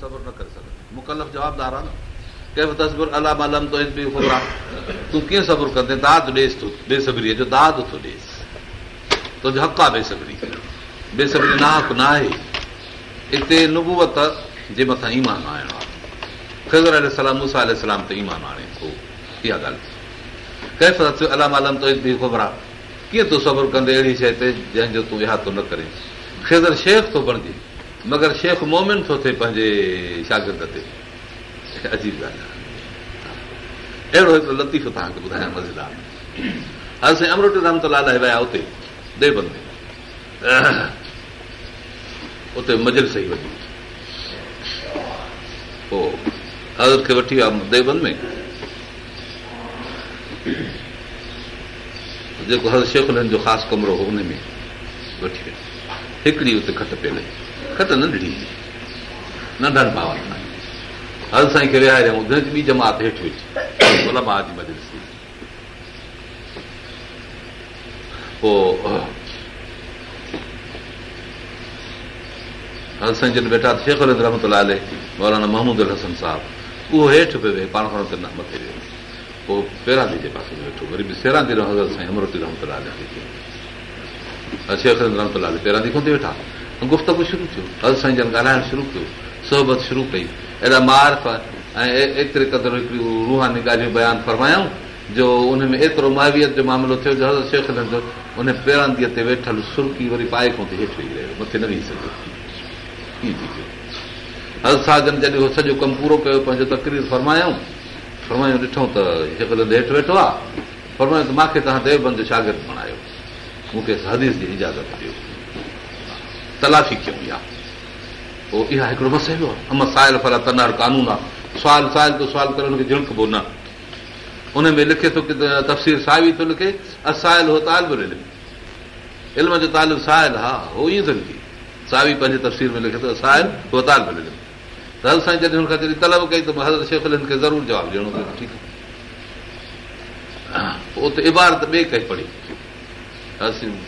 तूं कीअं कंदे दाद बेसबरीअ जो दाद थो ॾेस तुंहिंजो हक़ु आहे बेसबरी बेसबरी नाक न आहे हिते जे मथां ईमान आणो आहे ईमान आणे अलाम कीअं तूं सबुर कंदे अहिड़ी शइ ते जंहिंजो तूं इहा थो न करे थो बणिजे मगर शेख मोमिन थो थिए पंहिंजे शागिर्द ते अजीब ॻाल्हि आहे अहिड़ो हिकिड़ो लतीफ़ो तव्हांखे ॿुधायां मज़ेदार हर साईं अमृत राम त लाॾाए विया उते देवबंद में उते मजल सही वञी पोइ हज़र खे वठी विया देवबंद में जेको हर शेख हुननि जो ख़ासि कमिरो हो हुन में वठी विया हिकिड़ी उते खट पियल वञे हुई नंढनि भावनि सां हल साईं खे विहारे ॿी जमात हेठि हुई भला पोइ हल साईं जॾहिं वेठा अल रहमत लाले मौलाना महमूद अल हसन साहिबु उहो हेठि पियो वेही पाण खां मथे वियो पोइ पहिरां जे पासे में वेठो वरी बि सेरां दी रहो हज़ल साईं अमृत रहमत लाल शेखर रहमत लाले पहिरां थी कोन थी वेठा गुफ़्तगु शुरू थियो हल साईं जन ॻाल्हाइणु शुरू कयो सोहबत शुरू कई अहिड़ा मारफ ऐं एतिरे क़दुरु हिकिड़ियूं रूहानी ॻाल्हियूं बयानु फरमायूं जो उन में एतिरो माहवियत जो मामिलो थियो जो हज़रत शेख लंदो उन धीअ ते वेठल सुरकी वरी पाए कोन थी हेठि वेही रहियो मथे न वेही सघे हल साजन जॾहिं उहो सॼो कमु पूरो कयो पंहिंजो तकरीर फरमायूं फरमायूं ॾिठो त हिकु लंदो हेठि वेठो आहे फरमायूं त मूंखे तव्हां देवबंद शागिर्दु बणायो मूंखे हदीस जी इजाज़त ॾियो तलाशी खपंदी आहे पोइ इहा हिकिड़ो मसइलो आहे अमर साइल फला तनार कानून आहे सुवाल साइल थो सुवाल करे हुनखे झिड़कबो न उन में लिखे थो की तफ़सीर साहिबी थो लिखे असायल हो ताल बि इल्म जो तालबो साहिल हा हो ईअं थो लिखे साहिबी पंहिंजे तफ़सीर में लिखे थो हो असायल होतालबनि त हल साईं जॾहिं हुनखां जॾहिं तलब कई त हज़रत शेख अलन खे ज़रूरु जवाबु ॾियणो पियो ठीकु आहे पोइ त इबारत ॿिए कंहिं पढ़ी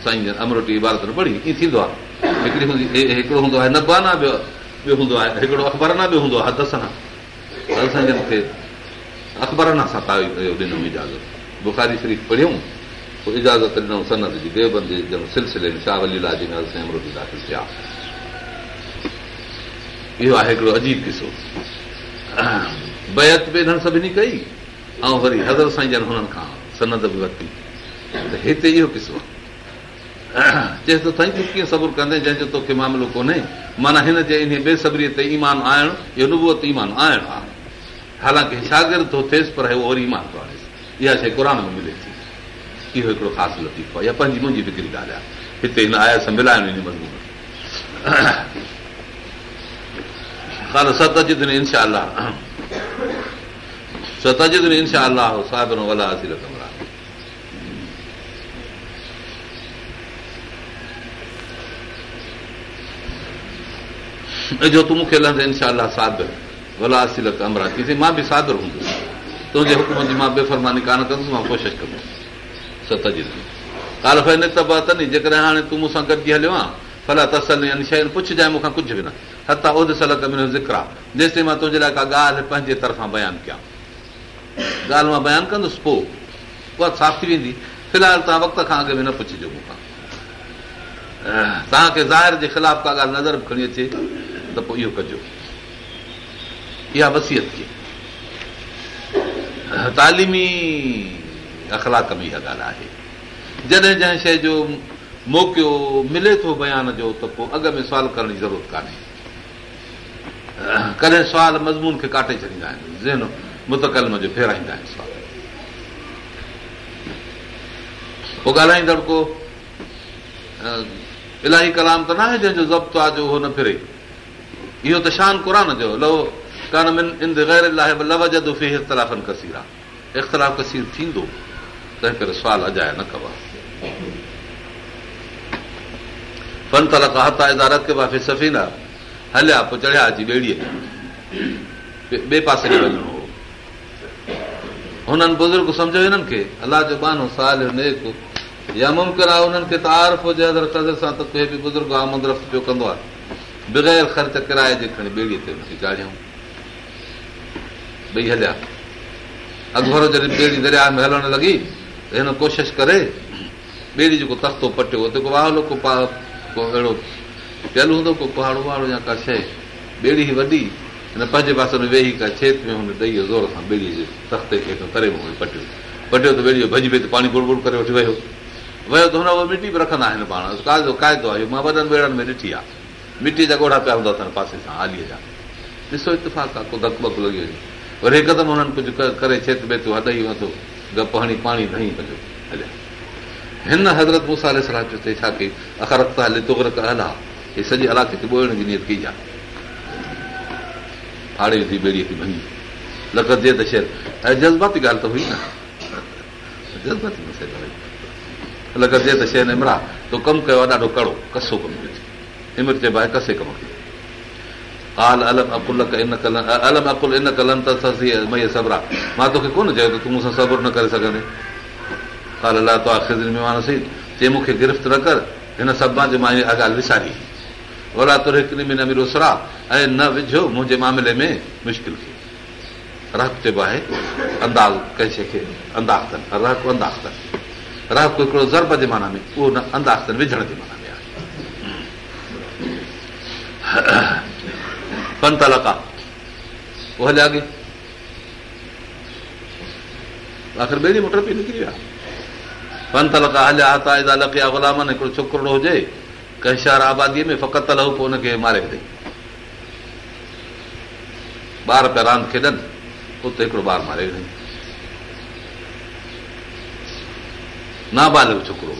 साईं अमरोटी इबारत न पढ़ी ईअं थींदो आहे हिकिड़ी हूंदी हिकिड़ो हूंदो आहे नबाना ॿियो ॿियो हूंदो आहे हिकिड़ो अख़बराना बि हूंदो आहे हद सां जन मूंखे अख़बराना सां ॾिनऊं इजाज़त बुखारी शरीफ़ पढ़ियूं पोइ इजाज़त ॾिनऊं सनत जी देवबंदी जे सिलसिले में शाह वली लाजी में शाहीला जे दाख़िल थिया इहो आहे हिकिड़ो अजीब किसो बयत बि हिननि सभिनी कई ऐं वरी हद साईं ॼण हुननि खां सनत बि वरिती त हिते इहो किसो आहे चए थो कीअं सबुरु कंदे जंहिंजो तोखे मामिलो कोन्हे माना हिन ईमान आयण आहे हालांकि शागिर्द थो थिए पर वरी ईमान थो आणे इहा शइ क़ुर में मिले थी इहो हिकिड़ो ख़ासि लतीफ़ो आहे इहा पंहिंजी मुंहिंजी फिक्री ॻाल्हि आहे हिते हिन आयसि मिलाइणु सत अज सत कंदो जो तूं मूंखे लहंदे इनशा सादर भला वला समराती साईं मां बि सादर हूंदु तुंहिंजे हुकुम जी मां बेफ़रमानी कान कंदुसि मां कोशिशि कंदुसि सत जी काल त जेकॾहिं हाणे तूं मूंसां गॾिजी हलियो आहे फला तसल यानी शइ पुछजांइ मूंखां कुझु बि न हथा ओधि सलक आहे जेसि ताईं मां तुंहिंजे लाइ का ॻाल्हि पंहिंजे तरफ़ां बयानु कयां ॻाल्हि मां बयानु कंदुसि पोइ उहा साफ़ थी वेंदी फ़िलहालु तव्हां वक़्त खां अॻु में न पुछिजो मूंखां तव्हांखे ज़ाहिर जे ख़िलाफ़ु का ॻाल्हि नज़र बि खणी अचे त पोइ इहो कजो इहा वसियत कई तालीमी अख़लाक में इहा ॻाल्हि आहे जॾहिं जंहिं शइ जो मौकियो मिले थो बयान जो त पोइ अॻ में सुवाल करण जी ज़रूरत कान्हे कॾहिं सुवाल मज़मून खे काटे छॾींदा आहिनि ज़हन मुतकलम जो फेराईंदा आहिनि सुवाल पोइ ॻाल्हाईंदड़ को इलाही कलाम त न आहे जंहिंजो ज़ब्तु आहे जो उहो न फिरे इहो त शान क़ुर जो इख़्तिलाफ़ कसीर थींदो तंहिं करे सुवाल अजाए न कबा पंत लखारा हलिया पोइ चढ़िया अची ॿिए पासे हुननि बुज़ुर्ग सम्झो हिननि खे अलाह जो बानो साल या मुमकिन आहे हुननि खे त आर बि बुज़ुर्ग आमंद रफ़्त बग़ैर ख़र्च किराए जे खणी ॿेड़ीअ ते वठी चाढ़ियऊं ॿई हलिया अघुरो जॾहिं ॿेड़ी दरिया में हलणु लॻी त हिन कोशिशि करे ॿेड़ी जेको तख़्तो पटियो त को वाहलो को अहिड़ो पियल हूंदो को कुहाड़ो वहाड़ो या का शइ ॿेड़ी वॾी हिन पंहिंजे पासे में वेही का छेत में हुन ॾहीअ ज़ोर सां ॿेड़ीअ जे तख़्ते खे करे वरी पटियो वटियो त ॿेड़ीअ जो पई त पाणी बुड़ बुड़ करे वठी वियो वियो त हुन उहो मिटी बि रखंदा आहिनि पाण काइदो आहे आयो मां वॾनि ॿेड़नि में ॾिठी आहे मिटी जा ॻोढ़ा पिया हूंदा अथनि पासे सां आलीअ जा ॾिसो इतफ़ाक़ आहे को धक लॻी वञे वरी हिकदमि हुननि कुझु करे छेत में तूं हॾई हटाई गप हणी पाणी धई नई हलिया हिन हज़रत मूंसाले सलाह पियो थिए छा कई अख़र अख़्त हले हे सॼे इलाक़े ते ॿेड़ीअ खे भंगी जे त शेर ऐं जज़्बाती ॻाल्हि त हुई न जज़्बाती नी जे त शेर इमिरा तूं कमु कयो आहे ॾाढो कड़ो कसो कमु कयो इमिर चइबो आहे कसे कमु काल अलम अपुल इन कलम तबरा मां तोखे कोन चयो त तूं मूंसां सबुर न करे सघंदे काल अला तो लोज़ चए मूंखे गिरफ़्त न कर हिन सबा जो मां इहा ॻाल्हि विसारी वॾा तुर हिकिड़ी में न मिलो सरा ऐं न विझो मुंहिंजे मामले में मुश्किल थी रहक चइबो आहे अंदाज़ कंहिं शइ खे अंदाज़नि रहक अंदाज़नि रहक हिकिड़ो ज़रब जे माना में उहो न अंदाज़ अथनि विझण जे माना पन तलक पोइ हलिया अॻे आख़िर ॿिए ॾींहुं मुट पीउ निकिरी विया पन तलक हलिया हता इदा लकिया ग़ुलामन हिकिड़ो छोकिरो हुजे कहशार आबादीअ में फ़क़त लहू पोइ हुनखे मारे विधई ॿार पिया रांदि खेॾनि उते तो हिकिड़ो ॿारु मारे विधई नाबालिग छोकिरो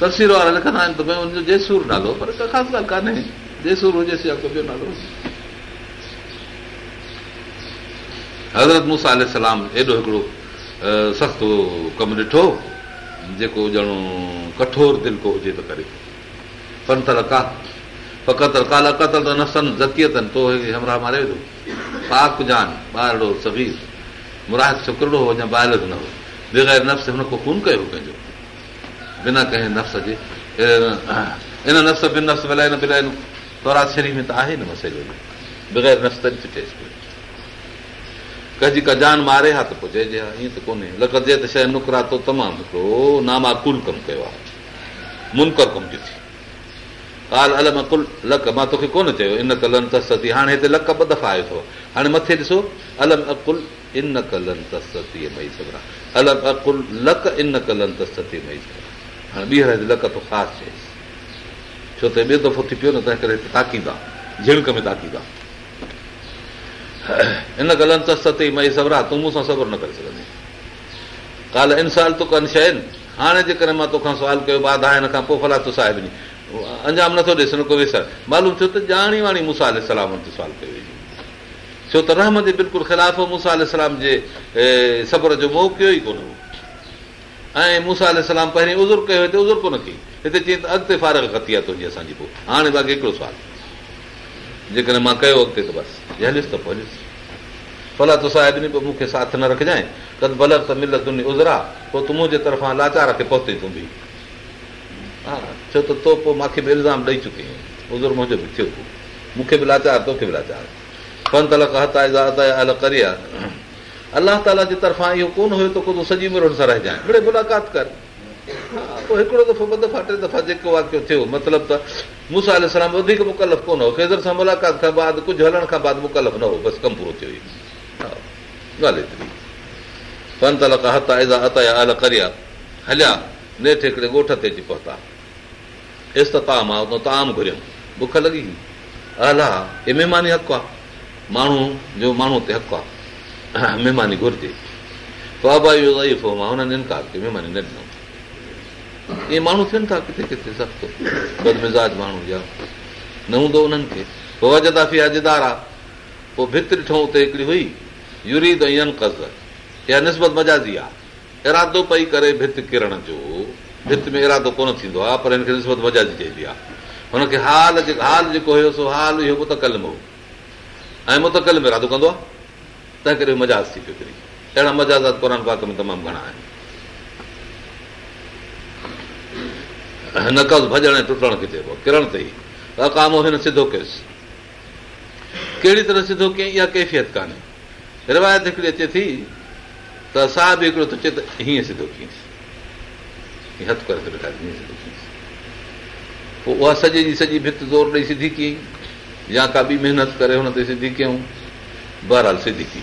तस्वीर वारा लिखंदा आहिनि त भई हुनजो जेसूर नालो पर का ख़ासि ॻाल्हि कान्हे जेसूर हुजेसि हज़रत मूसा सलाम एॾो हिकिड़ो सस्तो कमु ॾिठो जेको ॼणो कठोर दिलि को हुजे त करे पंथर फतर काल अकतर ज़ोरा मारे थो पाक जान ॿारड़ो हो मुराद छोकिरो हो या ॿाल न हो बग़ैर नफ़्स हुनखो खून कयो कंहिंजो बिना कंहिं नफ़्स जे इन नफ़्स बिन नफ़्स मिलाए न मिलाए शरीफ़ में त आहे न मसइलो बग़ैर नफ़्स पियो कंहिंजी का जान मारे हा त पोइ चइजे हा ईअं त कोन्हे लक जे त शइ नुकरा थो तमामु हिकिड़ो नामाकुल कमु कयो आहे मुनकर कमु थिए काल किथे लक मां तोखे कोन चयो इन कलम तसी हाणे हिते लक ॿ दफ़ा आयो अथव हाणे मथे ॾिसो अलम अकुल इन कलन मई सघां अलम अकुल लक इन कलन मई सघां हाणे ॿीहर लकत ख़ासि चई छो त ॿियो दफ़ो थी पियो न तंहिं करे ताक़ींदा झिणक में ताक़ींदा इन ॻाल्हि त सत ई मां सबर आहे तूं मूंसां सबर न करे सघंदे काल इंसाल तो कनि शइ न हाणे जेकॾहिं मां तोखां सुवाल कयो हिन खां पोइ फला तो साहिब साहिबी अंजाम नथो ॾिस न को वेसर मालूम थियो त ॼाणी वाणी मूंसां सलाम मुसालाम सुवाल कयो वञे छो त रहम जे बिल्कुलु ख़िलाफ़ सलाम जे सबर जो मौको ई कोन हो ऐं मूसा अल सलाम पहिरीं उज़ुर कयो हिते उज़ुर कोन कई हिते चई त अॻिते फारग कती आहे तुंहिंजी असांजी पोइ हाणे बाक़ी हिकिड़ो सुवालु जेकॾहिं मां कयो अॻिते त बसि हलियुसि त पोइ हलियुसि भला तो साहिब ॾिनी पोइ मूंखे साथ न रखिजांइ कदु भला त मिल तुंहिंजी उज़रा पोइ तूं मुंहिंजे तरफ़ां लाचार खे पहुती हा छो त तो पोइ मूंखे बि इल्ज़ाम ॾेई चुकी उज़ुर मुंहिंजो बि थियो मूंखे बि लाचार तोखे बि लाचार पंत पंध अलॻाए अलॻि आहे अलाह ताला जे तरफ़ां इहो कोन हुयो त को तूं सॼी मेर सां रहिजांइ हिकिड़े मुलाक़ात कर पोइ हिकिड़ो दफ़ो ॿ दफ़ा टे दफ़ा जेको वाकियो थियो मतिलबु त मूंसा मुसा वधीक मुकलफ़ कोन हो फैज़र सां मुलाक़ात खां बाद कुझु हलण खां बाद मुकलफ़ न हो बसि कमबो अची वई पंताया हलिया नेठि हिकिड़े ॻोठ ते अची पहुता एसि ताम आहे उतां ताम घुरियमि बुख लॻी अलाह महिमानी हक़ु आहे माण्हू जो माण्हू ते हक़ु आहे महिमानी घुरिजे बाबा इहो मां हुननि इनकार महिमानी न ॾिनो इहे माण्हू थियनि था किथे किथे सख़्तु बदमिज़ाज माण्हू जा न हूंदो उन्हनि खे पोइ जार आहे पोइ भित ॾिठो उते हिकिड़ी हुई यूरी दन कज़ इहा निस्बत मजाजी आहे इरादो पई करे भित किरण जो भित में इरादो कोन थींदो आहे पर हिनखे निस्बत मज़ाजी चइबी आहे हुनखे हाल जेको हाल जेको हुयो हाल इहो मुतकल में हुओ ऐं मुतकल में इरादो कंदो आहे तंहिं करे मज़ाज थी पियो किरी अहिड़ा मज़ाज़ात क़ुर पाक में तमामु घणा आहिनि हिन कयोसि भॼण ऐं टुटणु किथे पोइ किरण ते ई अकामो हिन सिधो कयुसि कहिड़ी तरह सिधो कयईं इहा कैफ़ियत कान्हे रिवायत हिकिड़ी अचे थी त साहिब हिकिड़ो थो चए त हीअं सिधो कीअं पोइ उहा सॼे जी सॼी भित ज़ोर ॾेई सिधी कयईं या का ॿी महिनत करे हुन ते सिधी कयूं बहरहाल सिधी कई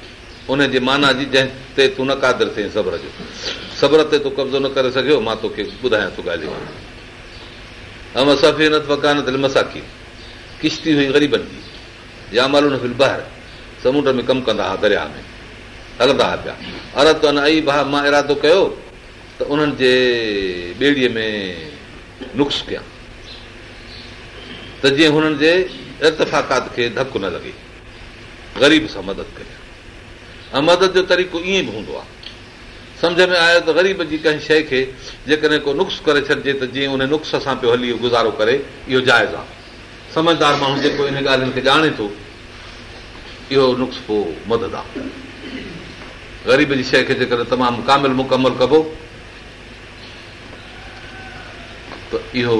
उन्हनि जे माना जी जंहिं ते तूं न क़ादर थिए सबर जो सब्र ते तूं कब्ज़ो न करे सघियो मां तोखे ॿुधायां थो ॻाल्हियूं अम सफ़े न दिल मसा किश्ती हुई ग़रीबनि जी या जाम ॿाहिरि समुंड में कमु कंदा हुआ दरिया में हलंदा हुआ पिया अर त न आई भाउ मां इरादो कयो त उन्हनि जे ॿेड़ीअ में नुस्ख़ु कयां त जीअं हुननि जे इर्तफ़ाक़ात खे धक न लॻे ग़रीब सां मदद कयां ऐं मदद जो तरीक़ो ईअं बि हूंदो आहे सम्झ में आयो त ग़रीब जी कंहिं शइ खे जेकॾहिं को नुस्ख़ करे छॾिजे त जीअं उन नुस्ख़ सां पियो हली गुज़ारो करे इहो जाइज़ आहे सम्झदार माण्हू जेको इन ॻाल्हियुनि खे ॼाणे थो इहो पोइ मदद आहे ग़रीब जी शइ खे जेकॾहिं तमामु कामिल मुकमल कबो त इहो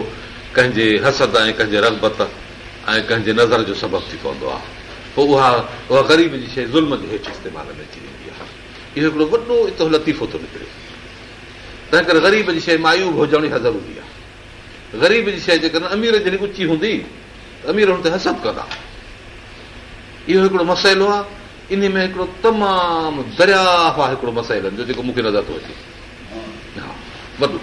कंहिंजे हसद ऐं कंहिंजे रगबत ऐं कंहिंजे नज़र जो सबबु थी पवंदो आहे पोइ उहा उहा ग़रीब जी शइ ज़ुल्म जे हेठि इस्तेमाल में अची वेंदी आहे इहो हिकिड़ो वॾो लतीफ़ो थो निकिरे तंहिं करे ग़रीब जी शइ मायूब हुजण हुजणी ज़रूरी आहे ग़रीब जी शइ जेकॾहिं अमीर जॾहिं ऊची हूंदी त अमीर हुन ते हसब कंदा इहो हिकिड़ो मसइलो आहे इन में हिकिड़ो तमामु दरियाह आहे हिकिड़ो मसइलनि जो जेको मूंखे नज़र थो अचे हा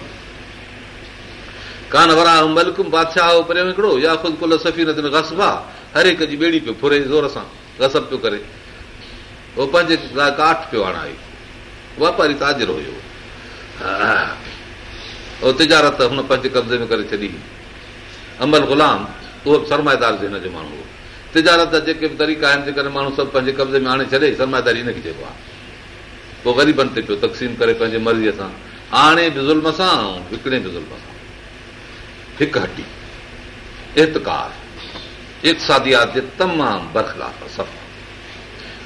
कान मलकुम बादशाह हिकिड़ो या ख़ुदि कुल सफ़ीर हर हिक जी ॿेड़ी पियो फुरे ज़ोर सां गसब पियो करे उहो पंहिंजे काठ पियो आणाए वापारी ताजिर हुयो उहो तिजारत हुन पंहिंजे कब्ज़े में करे छॾी अमल ग़ुलाम उहो बि सरमाएदार हिन जो माण्हू गुलामे तिजारत जा जेके बि तरीक़ा आहिनि माण्हू सभु पंहिंजे कब्ज़े में आणे छॾे सरमाएदारी हिनखे चइबो आहे पोइ ग़रीबनि ते पियो तकसीम करे पंहिंजे मर्ज़ीअ सां आणे बि ज़ुल्म सां ऐं विकिणे बि ज़ुल्म सां हिकु हटी एहतकार जे तमामु बरखलाफ़ सफ़ा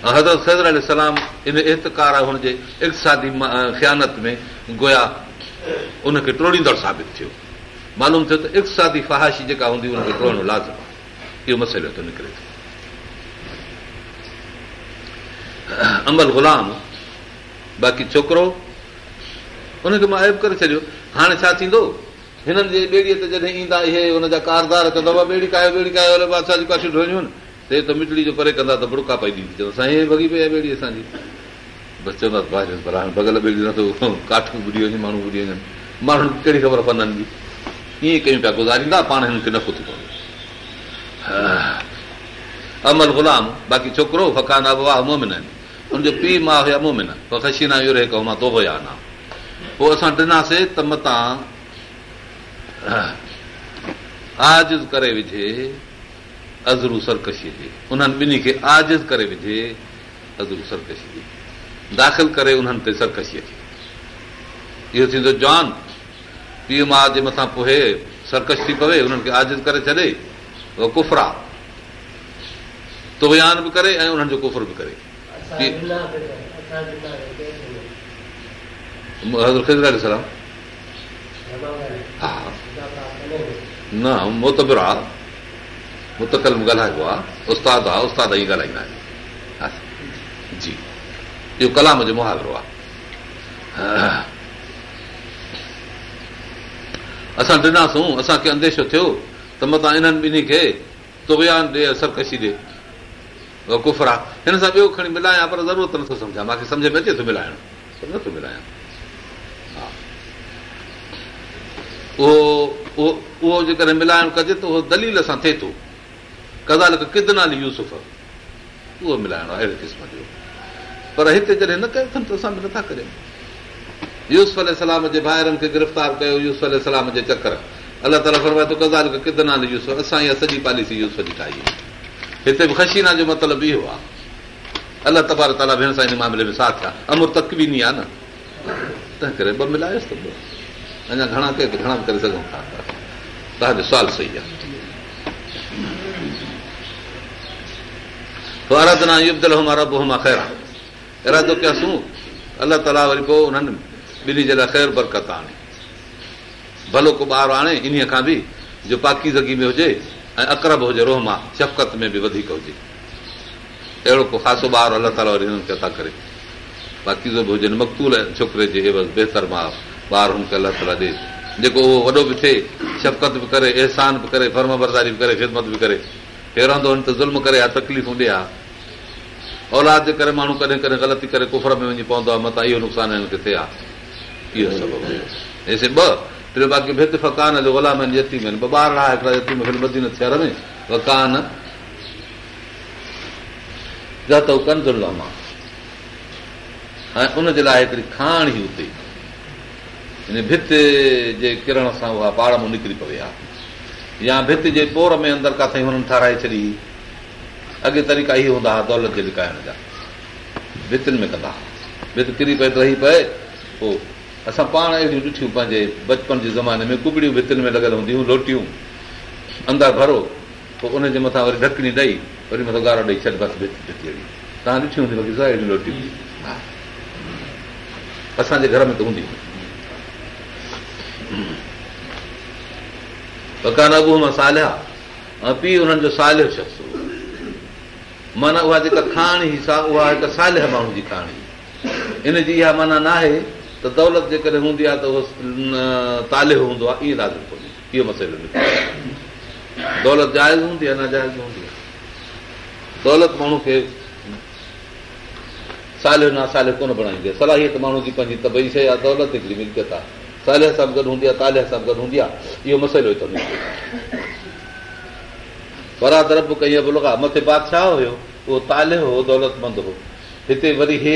हज़रत फज़र सलाम इन एतकार हुनजे ख़्यानत में गोया उनखे टोड़ींदड़ साबित थियो मालूम थियो त हिकु फहाशी जेका हूंदी उनखे ट्रोन लाज़िम आहे इहो मसइलो थो निकिरे थो अमल गुलाम बाक़ी छोकिरो उनखे मां ऐब करे छॾियो हाणे छा थींदो हिननि जे ॿेड़ीअ ते जॾहिं ईंदा इहे हुन जा कारदार चवंदा आहिनि हे त मिटड़ी जो परे कंदा त बुड़का पई ॾींदी चवंदा साईं हे भॻी पई आहे ॿेड़ी असांजी बसि चवंदा पर हाणे भॻल ॿेड़ी नथो काठियूं माण्हू ॿुॾी वञनि माण्हुनि खे कहिड़ी ख़बर पवंदनि जी ईअं कयूं पिया गुज़ारींदा पाण हिननि खे न कुझु पवंदो अमल गुलाम बाक़ी छोकिरो फकान बाबा अमोमिन आहिनि हुनजो पीउ माउ हुया पोइ ख़शीना इहो रहे मां तोहो या न पोइ असां ॾिनासीं त मतां आजि करे जी दाख़िल करे सरकशीअ इहो थींदो जान पीउ माउ जे मथां पोए सरकश थी पवे उन्हनि खे आजिद करे छॾे कुफरा तोबान बि करे ऐं उन्हनि जो कुफर बि करे न आहे मुतकल ॻाल्हाइबो आहे उस्तादु कलाम जो मुहावरो आहे असां ॾिनासूं असांखे अंदेशो थियो त मतां इन्हनि ॿिन्ही खे तुयान ॾे सरकशी ॾे व कुफर आहे हिन सां ॿियो खणी मिलायां पर ज़रूरत नथो सम्झां मूंखे सम्झ में अचे थो मिलायां नथो मिलायां उहो उहो जेकॾहिं मिलाइणु कजे त उहो दलील सां थिए थो कदाल किदनाली यूसुफ़ उहो मिलाइणो आहे अहिड़े क़िस्म जो पर हिते जॾहिं न कयो अथनि त असां बि नथा करियूं कयूं यूसल जे ॿाहिरनि खे गिरफ़्तार कयो यूस यूसल जे चकर अलाह ताला फरमाए थो कदाल किदनाली यूस असां इहा सॼी पॉलिसी यूस जी ठाही आहे हिते बि ख़ुशीना जो मतिलबु इहो आहे अलाह तबार ताला भेण सां हिन मामले में साथ आहे अमुर तकवीनी आहे न तंहिं करे ॿ मिलायोसि त बसि अञा घणा कंहिं घणा बि करे सघूं था तव्हांजो सुवाल सही आहे युबदल इरादो कयासीं अलाह ताला वरी पोइ उन्हनि ॿिन्ही जे लाइ ख़ैर बरकत आणे भलो को ॿारु आणे इन्हीअ खां बि जो पाकीज़गी में हुजे ऐं अकरब हुजे रोह मां चफ़कत में बि वधीक हुजे अहिड़ो को ख़ासो ॿारु अलाह ताला वरी हुननि खे था करे बाक़ी बि हुजनि मकतूल छोकिरे जे बसि बहितर माउ ॿार हुनखे अलाह ताला ॾे जेको उहो वॾो बि थिए शफ़कत बि करे अहसान बि करे फर्म बरदारी बि करे ख़िदमत बि करे हे रहंदो त ज़ुल्म करे हा तकलीफ़ूं ॾे हा औलाद जे करे माण्हू कॾहिं कॾहिं ग़लती करे कुफर में वञी पवंदो आहे मता इहो नुक़सानु थिए हा इहो ॿ सभु बाक़ी भित फकान जो ओला में ॿ ॿार आहे हिकिड़ा में थियर त ऐं उनजे लाइ हिकिड़ी खाण ई हुते हिन भित जे किरण सां उहा पहाड़ मां निकिरी पवे हा या भित जे पोर में अंदरि किथे हुननि ठाराए छॾी अॻे तरीक़ा इहे हूंदा हुआ दौलत जे लिकाइण जा भितियुनि में कंदा हुआ भित किरी पए त रही पए पोइ असां पाण अहिड़ियूं ॾिठियूं पंहिंजे बचपन जे ज़माने में कुबड़ियूं भितियुनि में लॻियल हूंदियूं लोटियूं अंदरि भरो पोइ उनजे मथां वरी ढकणी ॾेई वरी मथां गारो ॾेई छॾ बसि भित भिती तव्हां ॾिठियूं हूंदी लोटियूं असांजे घर में त हूंदी पकान अबू मां सालिया ऐं पीउ हुननि जो सालियो शख्स हो माना उहा जेका खाणी सा उहा हिकु साल माण्हू जी खाणी हिन जी इहा माना न आहे त दौलत जेकॾहिं हूंदी आहे त उहो ताले हूंदो आहे ईअं कोन्हे इहो मसइलो निकिरे दौलत जाइज़ हूंदी आहे नाजाइज़ हूंदी आहे दौलत माण्हू खे सालियो नासियो कोन बणाईंदी आहे सलाहियत माण्हू जी पंहिंजी तबई शइ आहे दौलत हिकिड़ी मिल्कियत आहे तालिया सां गॾु हूंदी आहे सां गॾु हूंदी आहे इहो मसइलो अथनि वरादर कई लॻा मथे बादशाह हुयो उहो ताले हो दौलतमंद हो हिते वरी हे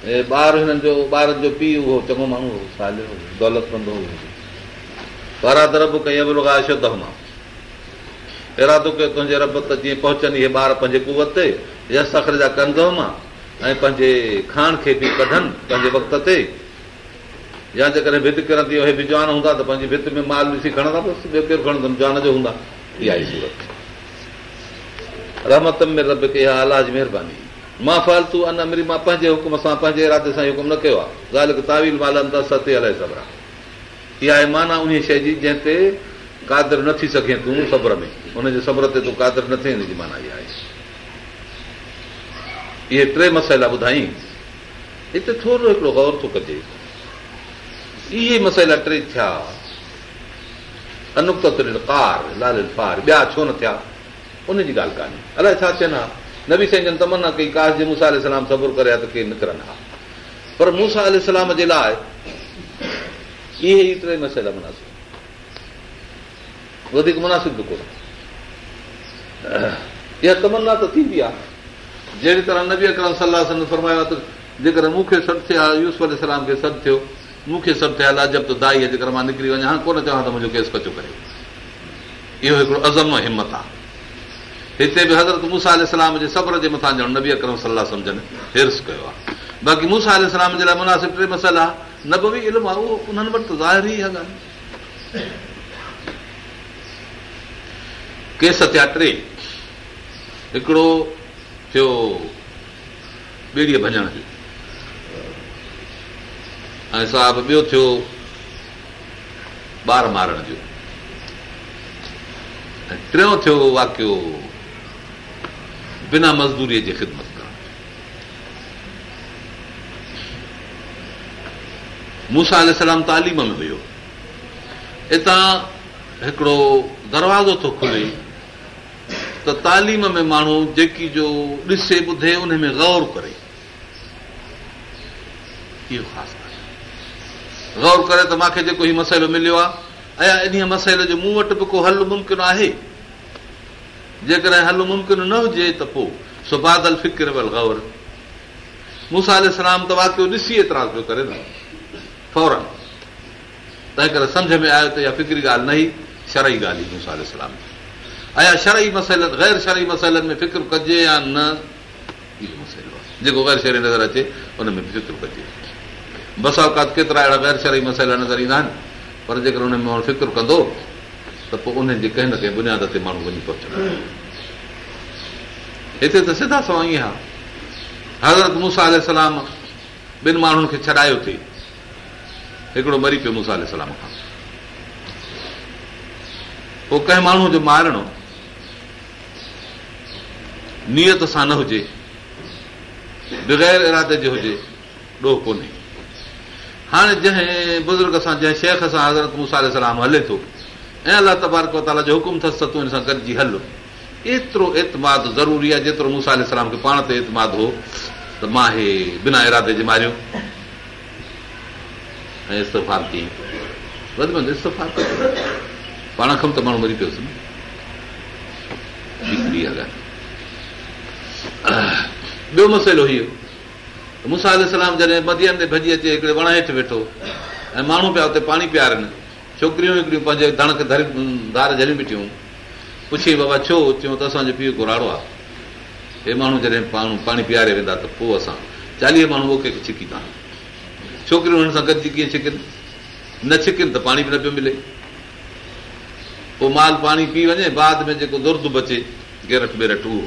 ॿार हिननि जो ॿारनि जो पीउ उहो चङो माण्हू हो हो हो दौलतमंद कई अशोद दौलतमंदा दरब कयो तुंहिंजे रब त जीअं पहुचनि इहे ॿार पंहिंजे कुवत ते यस अखर जा कंदो मां ऐं पंहिंजे खाण खे बि कढनि पंहिंजे वक़्त ते या जेकॾहिं भित किरंदी उहे बि जवान हूंदा त पंहिंजी भित में माल ॾिसी खणंदा बसि ॿियो केरु जान जो हूंदा इहा ई सूरत रहमत में रब अलाज महिरबानी मां मां फालतू अन अमरी पंहिंजे हुकुम सां पंहिंजे इरादे सां हुकुम न कयो आहे ॻाल्हि हिकु तावील माल सते अलाए आहे इहा आहे माना उन शइ जी जंहिं ते कादर न थी सघे तूं सब्र में हुनजे सब्र ते तूं कादर न थिए हिनजी माना इहा आहे इहे टे मसइला ॿुधाई हिते थोरो हिकिड़ो गौर थो कजे इहे मसइला टे थिया अनुकतार लाल ॿिया छो न थिया उनजी ॻाल्हि कान्हे अलाए छा थियनि हा नबी साईं जन तमना कई काश जे मूंसां सबुर करे आहे त के निकिरनि हा पर मूंसां सलाम जे लाइ इहे ई टे मसइला मुनासिब वधीक मुनासिब थो कोन इहा तमना त थींदी आहे जहिड़ी तरह नबी अकर सलाह फरमायो आहे त जेकॾहिं मूंखे सॾु थिया यूसल खे सॾु थियो मूंखे सभु थियल आहे जब त दाई जेकर मां निकिरी वञा कोन चवां त मुंहिंजो केस कचो करे इहो हिकिड़ो अज़म हिमत आहे हिते बि हज़रत मूंसा इस्लाम जे सब्र जे मथां ॼण नबी अकरम सलाह सम्झनि हिर्स कयो आहे बाक़ी मूंसा इस्लाम जे लाइ मुनासिब टे मसाला इल्मु आहे उहो उन्हनि वटि त ज़ाहिर ई केस थिया टे हिकिड़ो थियो ॿेड़ीअ भॼण ऐं साहिबु ॿियो थियो ॿार मारण जो ऐं टियों थियो वाकियो बिना मज़दूरीअ जी ख़िदमत करण मूंसा इस्लाम तालीम में वियो हितां हिकिड़ो दरवाज़ो थो खुले त तालीम में माण्हू जेकी जो ॾिसे ॿुधे उन में गौर करे इहो ख़ासि गौर करे त मूंखे जेको हीउ मसइलो मिलियो आहे ऐं इन मसइले जो मूं वटि बि को हल मुमकिन आहे जेकॾहिं हल मुमकिन न हुजे त पोइ सुबादल फिक्र वल गौर मुसाल इस्लाम त वाकियो ॾिसी एतिरा पियो करे न फौरन तंहिं करे सम्झ में आयो त इहा फिक्री ॻाल्हि न ई शरई ॻाल्हि हुई मुसाल इस्लाम शरई मसइल गैर शरई मसइलनि में फिक्र कजे या न इहो मसइलो आहे जेको गैर शहरी नज़र अचे उनमें बि फ़िक्रु कजे बस औकात केतिरा अहिड़ा गैर शरी मसइला नज़र ईंदा आहिनि पर जेकर हुन में फ़िक्र कंदो त पोइ उन्हनि जे न कंहिं बुनियाद ते माण्हू वञी पहुचंदो हिते त सिधा सवा ईअं आहे हज़रत सलाम ॿिनि माण्हुनि खे छॾायो थी हिकिड़ो मरी पियो सलाम खां पोइ कंहिं माण्हूअ जो मारणो नियत सां न हुजे बग़ैर इरादे जे हुजे ॾोह कोन्हे हाणे जंहिं बुज़ुर्ग सां जंहिं शेख सां हज़रत मूसा सलाम हले थो ऐं अलाह तबारक ताला जो हुकुम अथसि त तूं हिन सां गॾिजी हल एतिरो एतमाद ज़रूरी आहे जेतिरो मूसा मुसाल खे पाण ते एतमाद हो त मां हे बिना इरादे जे मारियो ऐं इस्तफ़ा कई वधि में वधि इस्ता पाण त माण्हू मरी पियोसि ॿियो मसइलो इहो मुसाद इस्लाम जॾहिं मदीअ ते भॼी अचे हिकिड़े वण हेठि वेठो ऐं माण्हू पिया हुते पाणी पीआरनि छोकिरियूं हिकिड़ियूं पंहिंजे दण खे धर धार झरी मिठियूं पुछी बाबा छो चयूं त असांजो पीउ घुराड़ो आहे हे माण्हू जॾहिं माण्हू पाणी पीआरे वेंदा त पोइ असां चालीह माण्हू ओके छिकी था छोकिरियूं हिननि सां गॾिजी कीअं छिकनि न छिकनि त पाणी बि न पियो मिले पोइ माल पाणी पी वञे बाद में जेको दुर्द बचे गेरट बेरठ उहो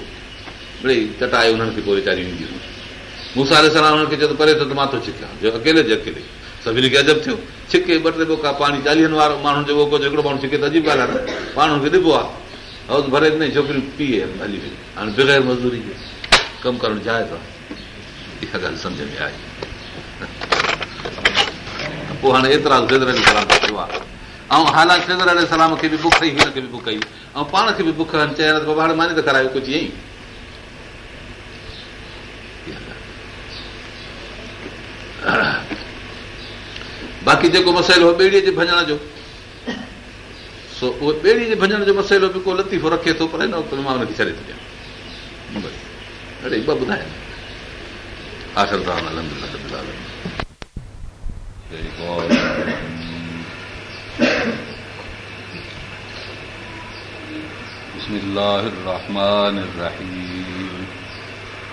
भई चटाए हुननि खे को वीचारियूं ईंदियूं मूंसारे सलाम चयो त परे थो त मां थो छिकियां जो अकेले जे अकेले सभिनी खे अजब थियो छिके ॿ टे बोका पाणी चालीहनि वारो माण्हुनि जो हिकिड़ो माण्हू छिके त अजीब ॻाल्हाए न माण्हुनि खे ॾिबो आहे ऐं भरे न छोकिरियूं पीए हली वई हाणे बग़ैर मज़दूरी जे कमु करणु चाहे थो इहा ॻाल्हि सम्झ में आई पोइ हाणे एतिरा थियो आहे ऐं हालां सिंगर सलाम खे बि बुख ई हिनखे बि बुख कई ऐं पाण खे बि बुख चयो त हाणे मां त करायो कुझु ईअं बाक़ी जेको मसइलो जे भॼण जो भॼण जो मसइलो बि को लतीफ़ो रखे थो पर वक़्तु मां हुनखे छॾे थो ॾियां الله ॿ الرحيم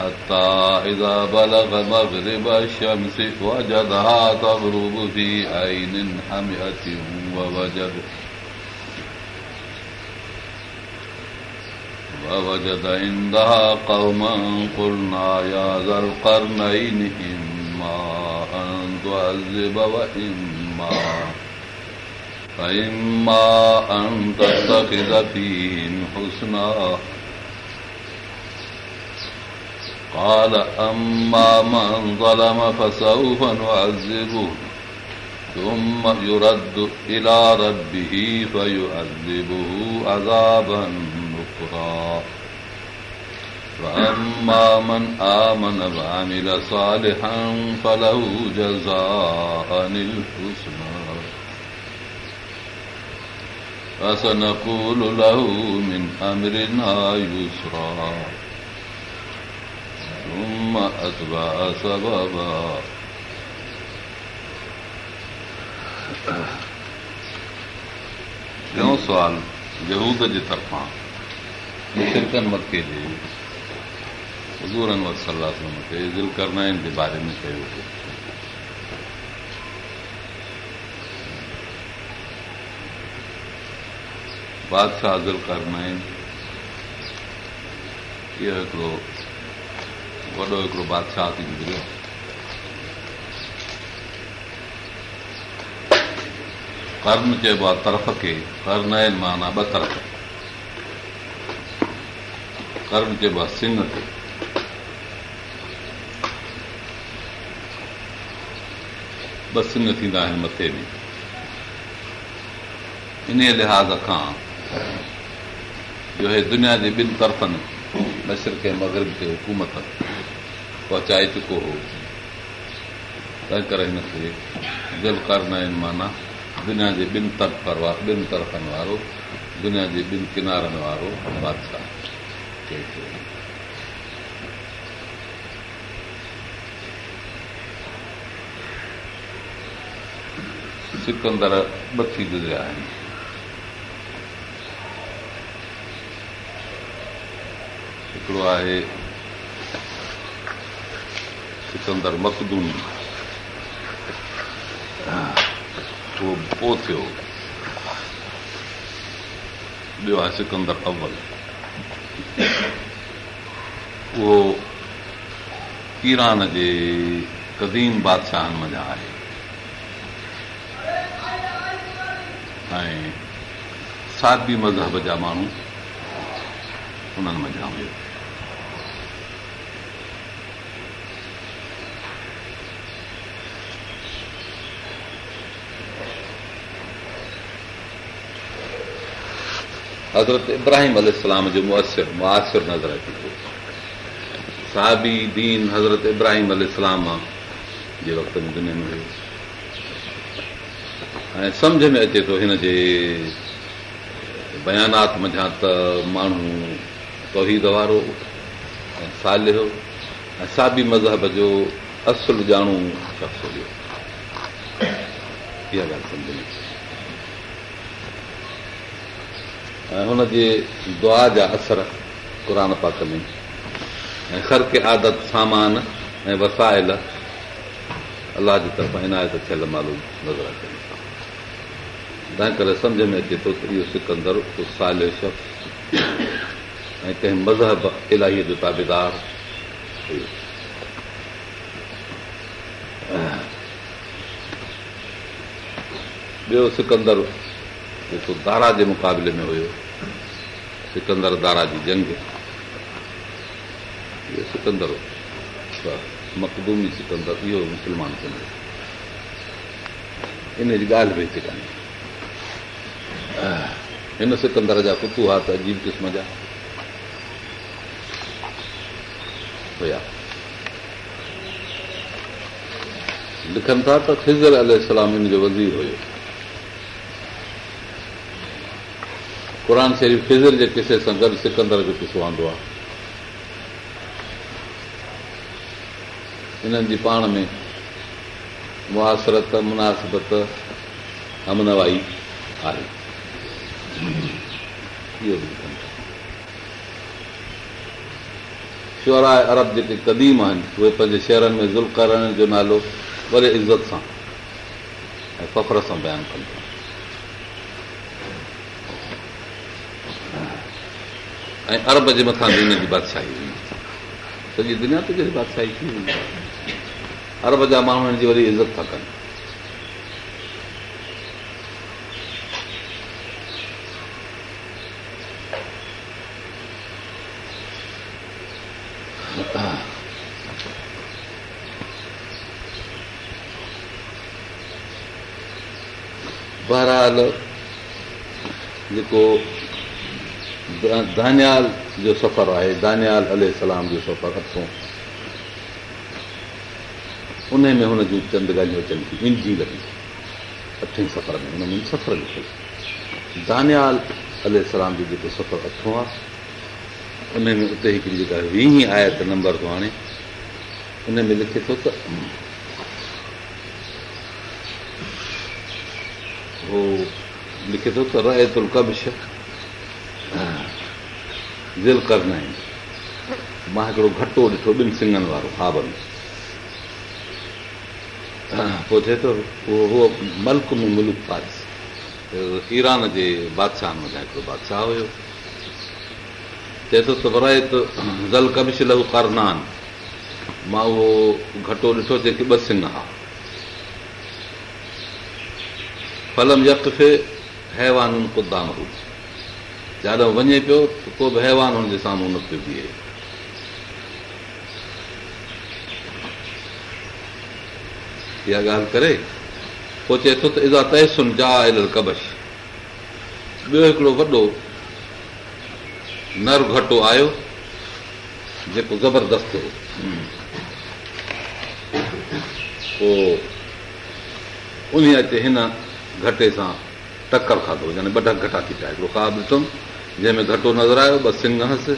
حتى إذا بلغ مغرب الشمس وجدها تغرب في عين حمئة ووجد ووجد عندها قوما قلنا يا ذا القرنين إما أن تعذب وإما فإما أن تتخذ فيهم حسنا قال أما من ظلم فسوف نعذبه ثم يرد إلى ربه فيعذبه عذابا نكرا فأما من آمن وعمل صالحا فله جزاء الحسنى فسنقول له من أمرنا يسرا टियों सवाल जहूद जे तरफ़ां मुफ़्तनि वठी उज़ूरनि खे दिल करनाइन जे बारे में चयो बादशाह दिल करनाइन इहो हिकिड़ो वॾो हिकिड़ो बादशाह थी गुज़रियो कर्म चइबो आहे तरफ़ खे हर आहिनि माना ॿ तरफ़ कर्म चइबो आहे सिंग खे ॿ सिंघ थींदा आहिनि मथे में इन लिहाज़ खां जो हे दुनिया जे ॿिनि तरफ़नि मशरक़ से मगरब ते हुकूमत पहुचाए चुको हो तंहिं करे हिनखे दिलकार न आहिनि माना दुनिया जे ॿिनि ॿिनि तरफ़नि वारो दुनिया जे ॿिनि किनारनि वारो बादशाह सिकंदर ॿ थी गुज़रिया आहिनि हिकिड़ो आहे सिकंदर मक़दूम उहो पोइ थियो ॿियो आहे सिकंदर अवल उहो ईरान जे क़दीम बादशाहनि मञा आहे ऐं साधी मज़हब जा माण्हू उन्हनि मञा हुयो हज़रत इब्राहिम अलाम जो मुसिर मुआसिर नज़र अचे थो साबी दीन हज़रत इब्राहिम अल जे वक़्त में दुनिया में हुयो ऐं सम्झ में अचे थो हिन जे बयानात मञां त माण्हू तौहीद वारो ऐं सालियो ऐं साबी मज़हब जो असुलु ॼाणू शख़्स हुयो इहा ॻाल्हि सम्झ में अचे ऐं हुनजे दुआ जा असर क़ुर पाक में ऐं हर के आदत सामान ऐं वसाइल अलाह जी तरफ़ां इनायत थियल मालूम नज़र कनि तंहिं करे सम्झ में अचे थो त इहो सिकंदर शख़्स ऐं कंहिं मज़हब इलाही जो ताबेदार ॿियो सिकंदर जेको दारा जे मुक़ाबले में हुयो सिकंदर दारा जी जंग सिकंदर मक़बूमी सिकंदर इहो मुस्लमान सिंध इन जी ॻाल्हि बि हिते ऐं हिन सिकंदर जा कुतुआ त अजीब क़िस्म जा हुया लिखनि था त फिज़ल अलाम जो वज़ीर हुयो क़ुर शरीफ़ फिज़र जे किसे सां गॾु सिकंदड़ जो किसो आंदो आहे इन्हनि जी पाण में मुआसरत मुनासिबत हमनवाई आहे शोराय अरब जेके क़दीम आहिनि उहे पंहिंजे शहरनि में ज़ुल करण जो नालो वॾे इज़त सां ऐं फ़ख्र सां बयानु कंदा ऐं अरब जे मथां दुनिया जी बादशाही हुई सॼी दुनिया ते बादशाही कीअं अरब जा माण्हुनि जी वरी इज़त था कनि बहराल जेको दानियाल जो सफ़र आहे दानियाल अल सलाम जो सफ़र अथो उन में हुन जूं चंद ॻाल्हियूं अचनि थियूं इंजी लॻी अठे सफ़र में हुन में सफ़र लिखियो दानियाल अल सलाम जो जेको सफ़र अथो आहे उन में उते हिकिड़ी जेका वीह आयत नंबर थो हाणे उन में लिखे थो त उहो लिखे थो त रतु उल कबक मां हिकिड़ो घटो ॾिठो ॿिनि सिंगनि वारो हा भले पोइ चए थो उहो उहो मल्क में मुल्क पार ईरान जे बादशाह मथां हिकिड़ो बादशाह हुयो चए थो त ज़ल बराए करनान मां उहो घटो ॾिठो जेके ॿ सिंघ हा फलम यक खे हैवान कुदाम हुजे जाॾो वञे पियो त को बि हैवान हुनजे साम्हूं न पियो बीहे इहा ॻाल्हि करे पोइ चए थो त इज़ा तहसुन जा कबश ॿियो हिकिड़ो वॾो नर घटो आयो जेको ज़बरदस्त हो पोइ उन अॻे हिन घटे सां टकर खाधो यानी ॿ ढक घटा थी पिया हिकिड़ो ख़्वाबु ॾिठुमि जंहिंमें घटो नज़र आयो ॿ सिंघ हंसि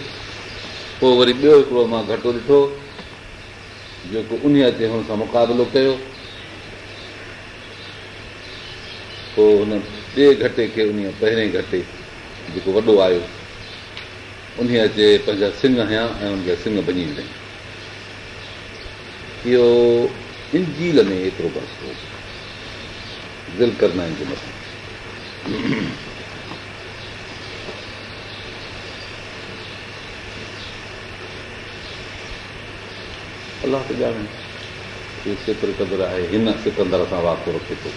पोइ वरी ॿियो हिकिड़ो मां घटो ॾिठो जेको उन ते हुन सां मुक़ाबिलो कयो पोइ हुन ॿिए घटे खे उन पहिरें घटे जेको वॾो आयो उन अचे पंहिंजा सिंग हया ऐं हुनजा सिंग भञी विया इहो इंजील में एतिरो बसि दिल करना आहिनि सां अलाह कंदर आहे हिन सिकंदर सां वाप रखे थो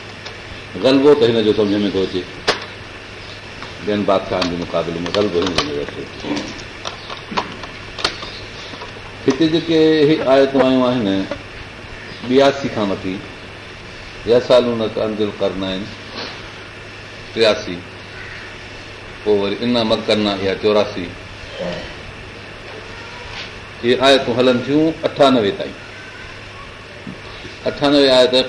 ग़लबो त हिन जो सम्झ में थो अचे ॿियनि बादशाहनि जे मुक़ाबले में ग़लबो हिन अचे हिते जेके आयतूं आयूं आहिनि ॿियासी खां वठी या साल हुन अंदर करना आहिनि टियासी पोइ वरी इन मकना इहा चोरासी आयतूं हलनि थियूं अठानवे ताईं अठानवे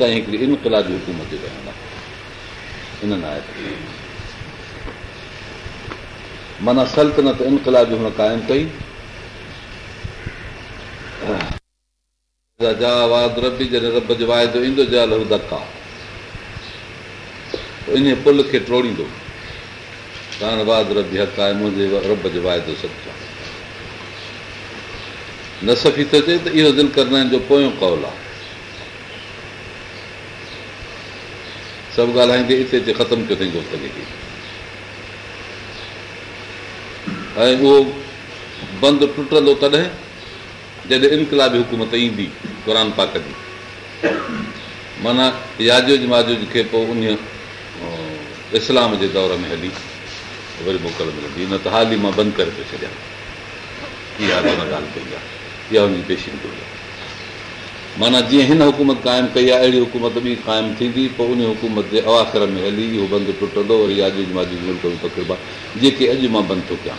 ताईं हिकिड़ी इनकलाबी हुकूमत माना सल्तनत इनकलाबी हुन क़ाइमु कई इन पुल खे टोड़ींदो आहे मुंहिंजे वाइदो न सखी थो अचे त इहो दिल करण जो पोयो कौल आहे सभु ॻाल्हाईंदे हिते ख़तमु कयो ऐं उहो बंदि टुटंदो तॾहिं जॾहिं इनकलाबी हुकूमत ईंदी क़ुर पाक जी माना यादू जमादू खे पोइ उन इस्लाम जे दौर में हली वरी मोकल मिलंदी न त हाल ई मां बंदि करे थो छॾियां इहा हाली मां ॻाल्हि कई आहे इहा हुनजी पेशी कई आहे माना जीअं हिन हुकूमत क़ाइमु कई आहे अहिड़ी हुकूमत बि क़ाइमु थींदी पोइ उन हुकूमत जे अवाखर में हली इहो बंदि टुटंदो वरी यादू जमादू मुल्क बि जेके अॼु मां बंदि थो कयां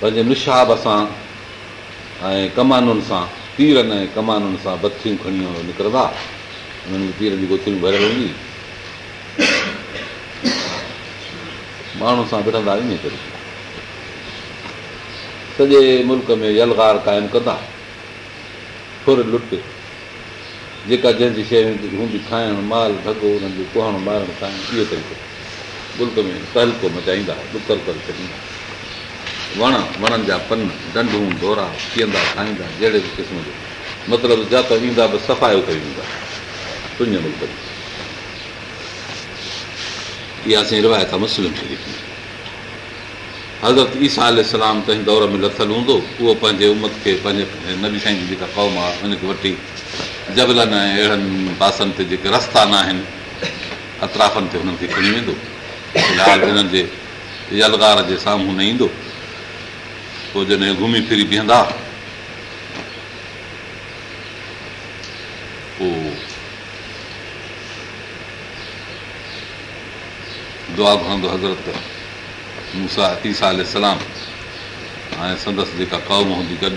पंहिंजे निशाब सां ऐं कमाननि सां तीरनि ऐं कमाननि सां बथियूं खणी निकिरंदा उन्हनि जी तीरनि जी गोथियूं भरियल हूंदी माण्हू सां विढ़ंदा इन करे सॼे मुल्क़ में यलगार क़ाइमु कंदा फुर लुट जेका जंहिंजी शइ हूंदी खाइणु माल थगो हुननि जो मारणु खाइणु इहो तरीक़ो मुल्क में तहलको मचाईंदा लुकल करे छॾींदा वण वणनि जा पन डंडूं डोरा पीअंदा खाईंदा जहिड़े बि क़िस्म जो मतिलबु जिते ईंदा बि सफ़ायो करे वेंदा तुंहिंज मुल्क जो इहा असांजी रिवायत आहे मुस्लिम शरीफ़ हज़रत ईसा अलाम तंहिं दौर में लथल हूंदो उहो पंहिंजे उमत खे पंहिंजे नबी साईं जी जेका क़ौम आहे उनखे वठी जबलनि ऐं अहिड़नि पासनि ते जेके रस्ता न आहिनि अतराफ़नि ते हुननि खे खणी वेंदो फ़िलहालु हिननि जे यलगार जे साम्हूं न ईंदो पोइ जॾहिं घुमी फिरी बीहंदा पोइ दुआ घुरंदो हज़रत मूंसा अतीसा सलाम हाणे संदसि जेका कौम हूंदी गॾु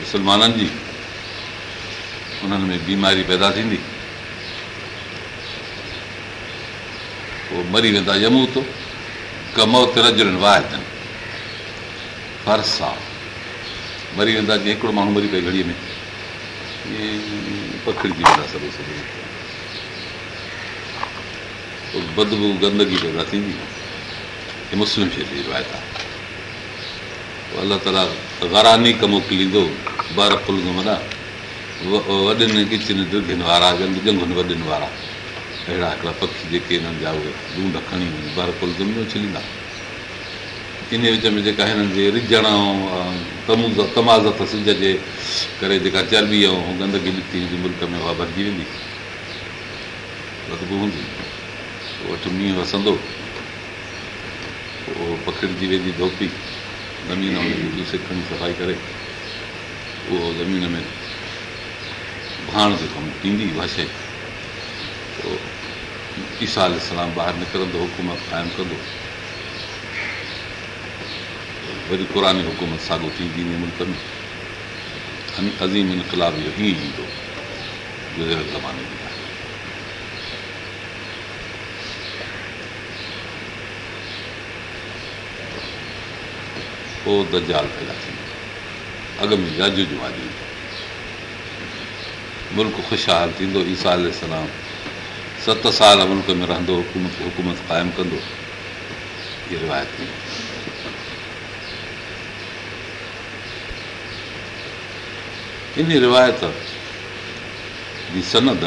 मुसलमाननि जी उन्हनि में बीमारी पैदा थींदी पोइ मरी वेंदा ॼमू त मौत रजरनि वाहिजनि हिकिड़ो माण्हू मरी पए घड़ीअ में मुस्लिम शइ जी रिवायत आहे अलाह ताला घारानी कमु मोकिलींदो ॿार त माना वॾनि वारा अहिड़ा हिकिड़ा पखी जेके हिननि जा उहे झून खणी ॿुधो छिलींदा इन विच में जेका हिननि जे रिझण ऐं तमाज़त सिज जे करे जेका चर्बी ऐं गंदगी निकिती हुई मुल्क में उहा भरिजी वेंदी बदबू हूंदी वठि मींहुं वसंदो पोइ पखिड़िजी वेंदी धोपी ज़मीन सिखण सफ़ाई करे उहो ज़मीन में भाण जो कमु ईंदी उहा शइ ईसा इस्लाम ॿाहिरि निकिरंदो हुकूमत क़ाइमु कंदो वरी क़ुरानी हुकूमत साॻो थींदी मुल्क में अज़ीम इनकलाब इहो ईअं ईंदो ज़माने में पोइ दाल पैदा थींदो अॻ में जाजू जूं आॼो मुल्क ख़ुशहाल थींदो ईसा सलाम सत साल मुल्क में रहंदो हुकूमत हुकूमत क़ाइमु कंदो इहा रिवायत थींदी इन रिवायत जी सनद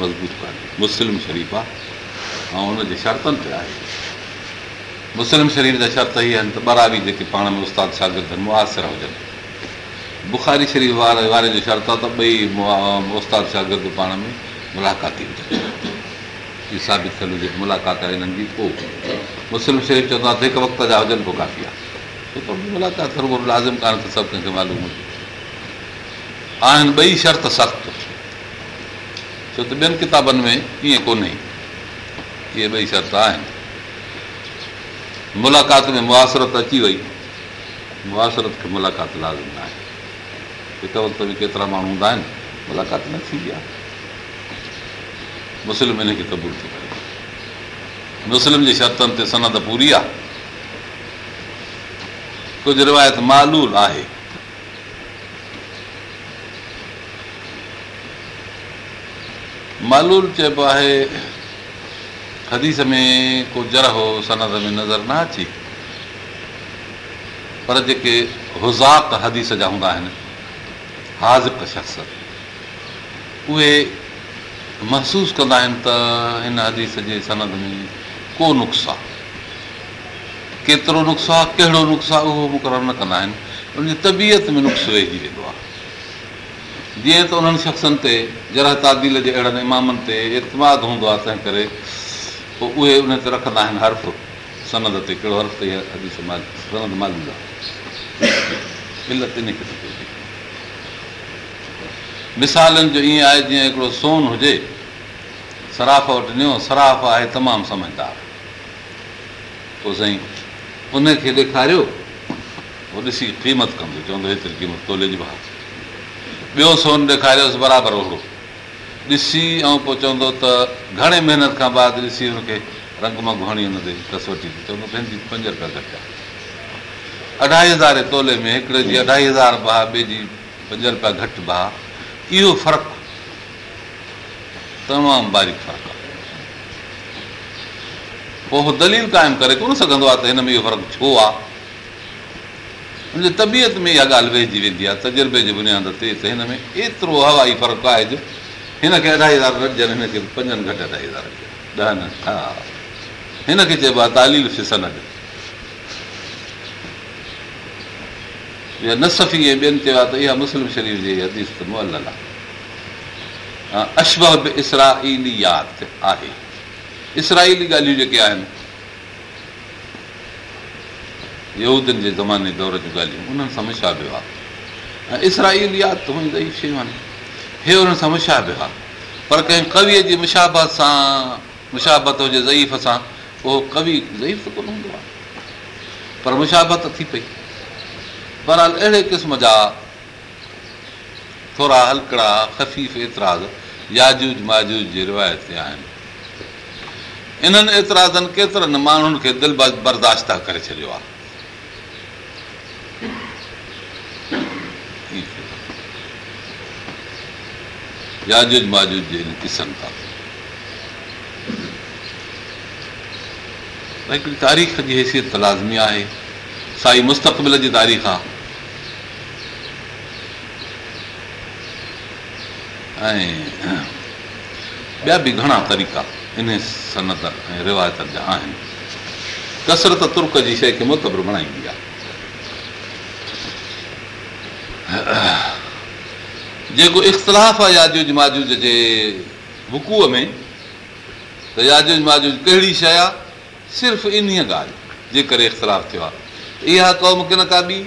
मज़बूत कोन्हे मुस्लिम शरीफ़ आहे ऐं उन शर्तनि ते आहे मुस्लिम शरीफ़ जा शर्त इहे आहिनि त ॿार बि जेके पाण में उस्ताद शागिर्द आहिनि मुआसिर हुजनि बुखारी शरीफ़ वारे वारे जो शर्त आहे त ॿई उस्ताद शागिर्द पाण में मुलाक़ाती हुजनि इहो साबित हुजे मुलाक़ात आहे हिननि जी पोइ मुस्लिम शरीफ़ चवंदो आहे त हिकु वक़्त जा हुजनि पोइ काफ़ी आहे छो त मुलाक़ात लाज़िम कान्हे त सभु कंहिंखे मालूम हुजे आहिनि ॿई शर्त सख़्तु छो त ॿियनि किताबनि में ईअं कोन्हे इहे ॿई शर्त आहिनि मुलाक़ात में मुआसरत अची वई मुआासिरत खे मुलाक़ात लाज़मी न आहे हिकु वित बि केतिरा माण्हू हूंदा आहिनि मुलाक़ात न थींदी आहे मुस्लिम इन खे क़बूल थी करे मुस्लिम जी शर्तनि ते सनत पूरी आहे कुझु रिवायत मालूल आहे मालूल चइबो आहे हदीस में को जर हो सनद में नज़र न अचे पर जेके हुज़ाक हदीस जा हूंदा आहिनि हाज़िक शख़्स उहे महसूसु कंदा आहिनि त हिन हदीस जे सनद में को नुस्ख़ो आहे केतिरो नुस्ख़ो आहे कहिड़ो नुस्ख़ो आहे उहो मुक़ररु न कंदा आहिनि उनजी तबियत में नुस्ख़ो वेहिजी वेंदो आहे जीअं त उन्हनि शख़्सनि ते जरा तादील जे अहिड़नि इमामनि ते इतमाद हूंदो आहे तंहिं करे पोइ उहे उन ते रखंदा आहिनि हर्फ़ सनद ते कहिड़ो हर्फ़ ते सनद हर्फ़ु मिसालनि जो ईअं आहे जीअं हिकिड़ो सोन हुजे सराफ़ वटि ॾियो सराफ़ आहे तमामु समझदार पोइ साईं उनखे ॾेखारियो पोइ ॾिसी क़ीमत कंदो चवंदो हेतिरी क़ीमत तोले जी भाउ ॿियो सोन ॾेखारियोसि बराबरि ओहिड़ो ॾिसी ऐं पोइ चवंदो त घणे महिनत खां बाद ॾिसी हुनखे रंग रंगमंग हणी हुन ते कसोटी वठी चवंदो पंहिंजी पंज रुपिया घटि आहे अढाई हज़ार तोले में हिकिड़े जी अढाई हज़ार भाउ ॿिए जी पंज रुपिया घटि भाउ इहो फ़र्क़ु तमामु बारीक़ फ़र्क़ु आहे पोइ उहो दलील क़ाइमु करे कोन सघंदो आहे त हिन में इहो फ़र्क़ु छो आहे हुनजे तबियत में इहा ॻाल्हि वेहिजी वेंदी आहे तजुर्बे जे बुनियाद ते त हिन में एतिरो हवाई फ़र्क़ु आहे जो हिनखे अढाई हज़ार हिनखे पंजनि घटि अढाई हज़ार ॾहनि हा हिनखे चइबो आहे तालील न सफ़ी ॿियनि चयो आहे त इहा मुस्लिम शरीफ़ जी हदीस त आहे इसराईली यादि आहे इसराईली ॻाल्हियूं जेके आहिनि यूदियुनि जे ज़माने दौर जूं ॻाल्हियूं उन्हनि सां मेशा बि आहे ऐं इसराईल या त उन्हनि सां मिशा बि आहे पर कंहिं कवीअ जी मुशाबत सां मुशाबत हुजे ज़ईफ़ सां उहो कवि ज़ईफ़ कोन हूंदो आहे पर मुशाबत थी पई बरहाल अहिड़े क़िस्म जा थोरा हलकड़ा ख़फ़ीफ़ एतिराज़ याजूज माजूज जी रिवायत ते आहिनि इन्हनि एतिराज़नि केतिरनि माण्हुनि खे दिलि बर्दाश्त करे छॾियो आहे जे जाजूज बाजु हिकिड़ी तारीख़ जी हैसियत लाज़मी आहे साई मुस्तक़बिल जी तारीख़ आहे ऐं ॿिया बि घणा तरीक़ा इन सनत ऐं रिवायतनि जा आहिनि कसरत तुर्क जी शइ खे मुतबर बणाईंदी आहे जेको इख़्तिलाफ़ आहे यादूज महाजूज जे हुकूअ में त यादूज महाजूज कहिड़ी शइ आहे सिर्फ़ु इन ॻाल्हि जे करे इख़्तिलाफ़ थियो आहे इहा क़ौम किन काबी